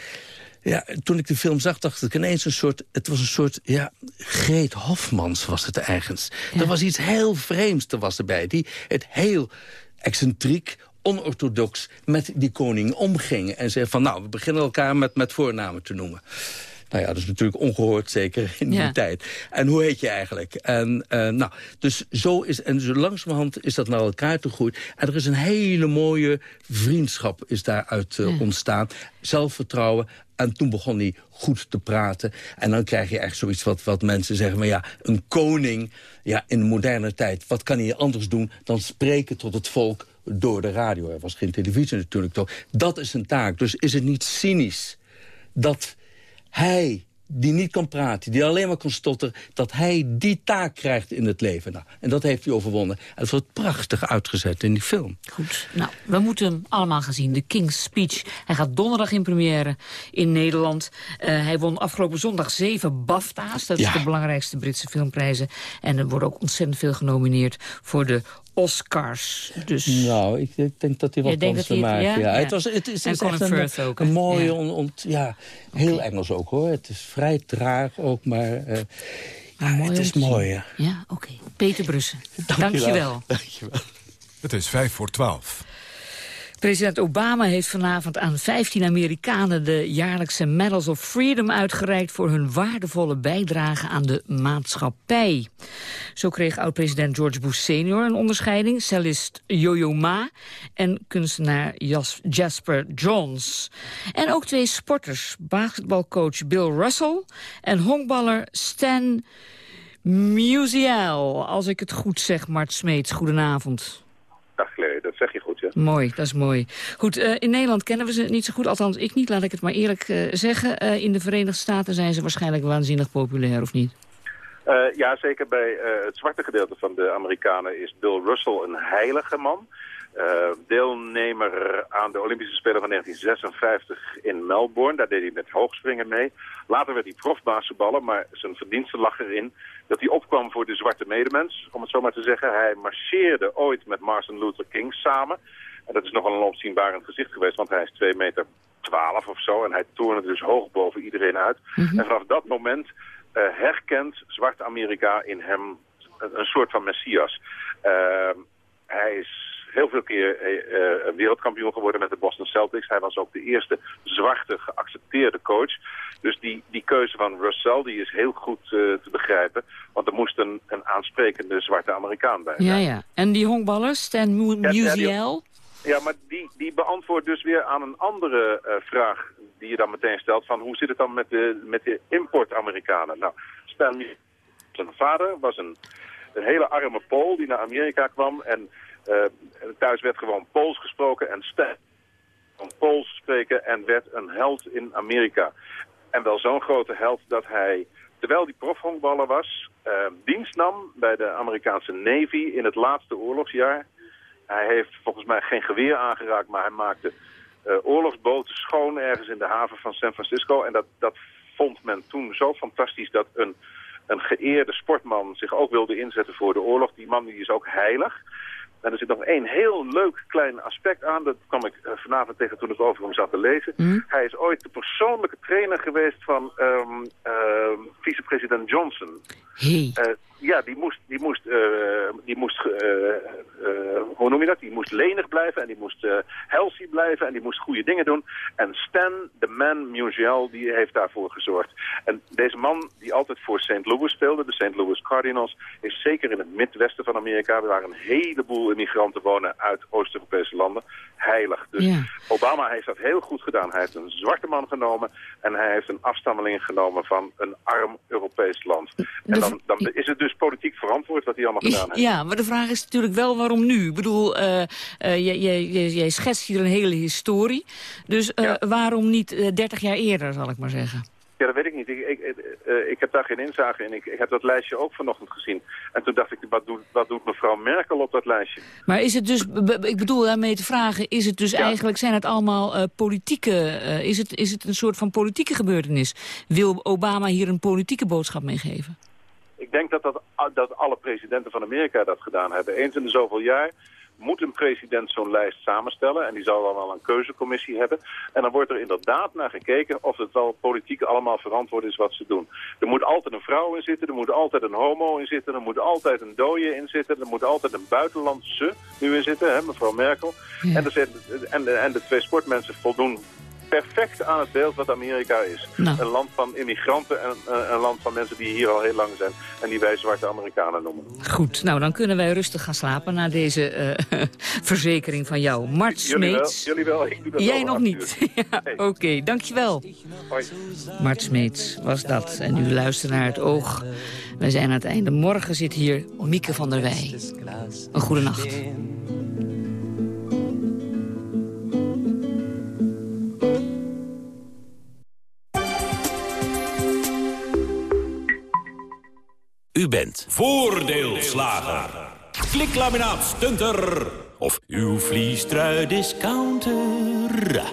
Ja, toen ik de film zag, dacht ik ineens een soort... Het was een soort, ja, Greet Hofmans was het ergens. Er was iets heel vreemds er was erbij. Die het heel excentriek, onorthodox met die koning omging. En zei van, nou, we beginnen elkaar met, met voornamen te noemen. Nou ja, dat is natuurlijk ongehoord, zeker in die tijd. En hoe heet je eigenlijk? En, eh, nou, dus zo is, en zo langzamerhand is dat naar elkaar toe gegroeid. En er is een hele mooie vriendschap is daaruit eh, Ja. ontstaan. Zelfvertrouwen. En toen begon hij goed te praten. En dan krijg je echt zoiets wat, wat mensen zeggen... maar ja, een koning ja, in de moderne tijd... wat kan hij anders doen dan spreken tot het volk door de radio? Er was geen televisie natuurlijk toch. Dat is een taak. Dus is het niet cynisch dat hij die niet kan praten, die alleen maar kan stotteren... dat hij die taak krijgt in het leven. Nou, en dat heeft hij overwonnen. En dat wordt prachtig uitgezet in die film. Goed, nou, we moeten hem allemaal gaan zien. De King's Speech. Hij gaat donderdag in première in Nederland. Eh, hij won afgelopen zondag zeven BAFTA's. Dat is de belangrijkste Britse filmprijzen. En er wordt ook ontzettend veel genomineerd voor de Oscars. Dus Nou, ik, ik denk dat hij wat kans te maken. ja? Ja, Ja. Het, was, het is, het is echt een, ook, een mooie, Ja. on- ja, heel Engels ook hoor. Het is vrij traag ook, maar eh, ja, mooi het is mooi. Ja. Ja, oké. Peter Brussen, dankjewel. Dankjewel. Het is vijf voor twaalf. President Obama heeft vanavond aan 15 Amerikanen de jaarlijkse Medals of Freedom uitgereikt voor hun waardevolle bijdrage aan de maatschappij. Zo kreeg oud-president George Bush senior een onderscheiding, cellist Yo-Yo Ma en kunstenaar Jas- Jasper Johns. En ook twee sporters, basketbalcoach Bill Russell en honkballer Stan Musial. Als ik het goed zeg, Mart Smeets, goedenavond. Mooi, dat is mooi. Goed, eh, in Nederland kennen we ze niet zo goed. Althans, ik niet, laat ik het maar eerlijk eh, zeggen. Eh, in de Verenigde Staten zijn ze waarschijnlijk waanzinnig populair, of niet? Ja, zeker bij het zwarte gedeelte van de Amerikanen is Bill Russell een heilige man. Eh, deelnemer aan de Olympische Spelen van 1956 in Melbourne. Daar deed hij met hoogspringen mee. Later werd hij profbasketballer, maar zijn verdienste lag erin dat hij opkwam voor de zwarte medemens, om het zo maar te zeggen. Hij marcheerde ooit met Martin Luther King samen. En dat is nogal een opzienbarend gezicht geweest, want hij is 2 meter 12 of zo. En hij toerde dus hoog boven iedereen uit. En vanaf dat moment eh, herkent Zwart Amerika in hem een, een soort van messias. Eh, hij is heel veel keer eh, eh, wereldkampioen geworden met de Boston Celtics. Hij was ook de eerste zwarte geaccepteerde coach. Dus die, die keuze van Russell die is heel goed eh, te begrijpen. Want er moest een, een aansprekende zwarte Amerikaan bij Ja, ja. En die honkballers, Stan Mu- Ja, Musial? Ja, maar die, die beantwoordt dus weer aan een andere vraag die je dan meteen stelt. Van hoe zit het dan met de, met de import-Amerikanen? Nou, Stan zijn vader was een, een hele arme Pool die naar Amerika kwam. En thuis werd gewoon Pools gesproken en Stan kon Pools spreken en werd een held in Amerika. En wel zo'n grote held dat hij, terwijl hij profhonkballer was, eh, dienst nam bij de Amerikaanse Navy in het laatste oorlogsjaar. Hij heeft volgens mij geen geweer aangeraakt, maar hij maakte eh, oorlogsboten schoon ergens in de haven van San Francisco. En dat, dat vond men toen zo fantastisch dat een, een geëerde sportman zich ook wilde inzetten voor de oorlog. Die man die is ook heilig. En er zit nog één heel leuk klein aspect aan. Dat kwam ik eh, vanavond tegen toen ik over hem zat te lezen. Hij is ooit de persoonlijke trainer geweest van ehm, ehm, vicepresident Johnson. Hey. Eh, ja, die moest, die moest, eh, die moest eh, eh, hoe noem je dat? Die moest lenig blijven en die moest healthy blijven en die moest goede dingen doen. En Stan, de man Musial, die heeft daarvoor gezorgd. En deze man die altijd voor St. Louis speelde, de St. Louis Cardinals, is zeker in het midwesten van Amerika, waar een heleboel immigranten wonen uit Oost-Europese landen, heilig. Dus Ja. Obama heeft dat heel goed gedaan. Hij heeft een zwarte man genomen en hij heeft een afstammeling genomen van een arm Europees land. En dan, dan is het dus politiek verantwoord wat hij allemaal gedaan heeft. Ja, maar de vraag is natuurlijk wel waarom nu? Ik bedoel, eh, eh, jij, schetst hier een hele historie. Dus eh, waarom niet eh, 30 jaar eerder, zal ik maar zeggen? Ja, dat weet ik niet. Ik, ik, ik heb daar geen inzage in. Ik, ik heb dat lijstje ook vanochtend gezien. En toen dacht ik, wat doet, wat doet mevrouw Merkel op dat lijstje? Maar is het dus, ik bedoel daarmee te vragen, is het dus eigenlijk, zijn het allemaal politieke, is, het, is het een soort van politieke gebeurtenis? Wil Obama hier een politieke boodschap meegeven? Ik denk dat, dat, dat alle presidenten van Amerika dat gedaan hebben. Eens in de zoveel jaar moet een president zo'n lijst samenstellen. En die zal dan wel een keuzecommissie hebben. En dan wordt er inderdaad naar gekeken of het wel politiek allemaal verantwoord is wat ze doen. Er moet altijd een vrouw in zitten, er moet altijd een homo in zitten, er moet altijd een dode in zitten, er moet altijd een buitenlandse nu in zitten, hè, mevrouw Merkel. En, er zit, en, de, en de twee sportmensen voldoen perfect aan het beeld wat Amerika is. Nou. Een land van immigranten en eh, een land van mensen die hier al heel lang zijn. En die wij zwarte Amerikanen noemen. Goed, nou dan kunnen wij rustig gaan slapen na deze eh, verzekering van jou. Mart Jullie wel, Smeets. jullie wel, ik doe dat Jij nog niet. Oké, dankjewel. Hoi. Mart Smeets was dat. En u luistert naar het oog. Wij zijn aan het einde. Morgen zit hier Mieke van der Wij. Een goede nacht. U bent voordeelslager. Kliklaminaat stunter. Of uw vliestrui discounter.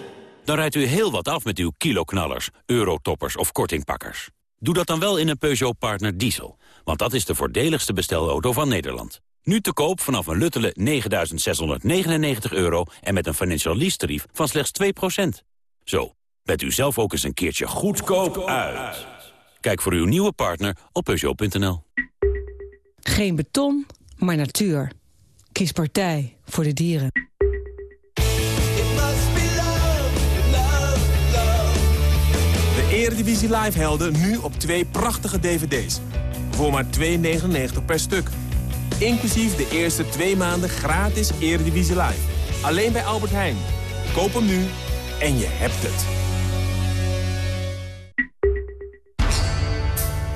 Dan rijdt u heel wat af met uw kiloknallers, eurotoppers of kortingpakkers. Doe dat dan wel in een Peugeot Partner Diesel. Want dat is de voordeligste bestelauto van Nederland. Nu te koop vanaf een luttele 9.699 euro en met een financial lease tarief van slechts 2%. Zo, bent u zelf ook eens een keertje goedkoop uit. Kijk voor uw nieuwe partner op Peugeot.nl. Geen beton, maar natuur. Kies partij voor de dieren. De Eredivisie Live helden nu op twee prachtige dvd's. Voor maar 2,99 per stuk. Inclusief de eerste twee maanden gratis Eredivisie Live. Alleen bij Albert Heijn. Koop hem nu en je hebt het.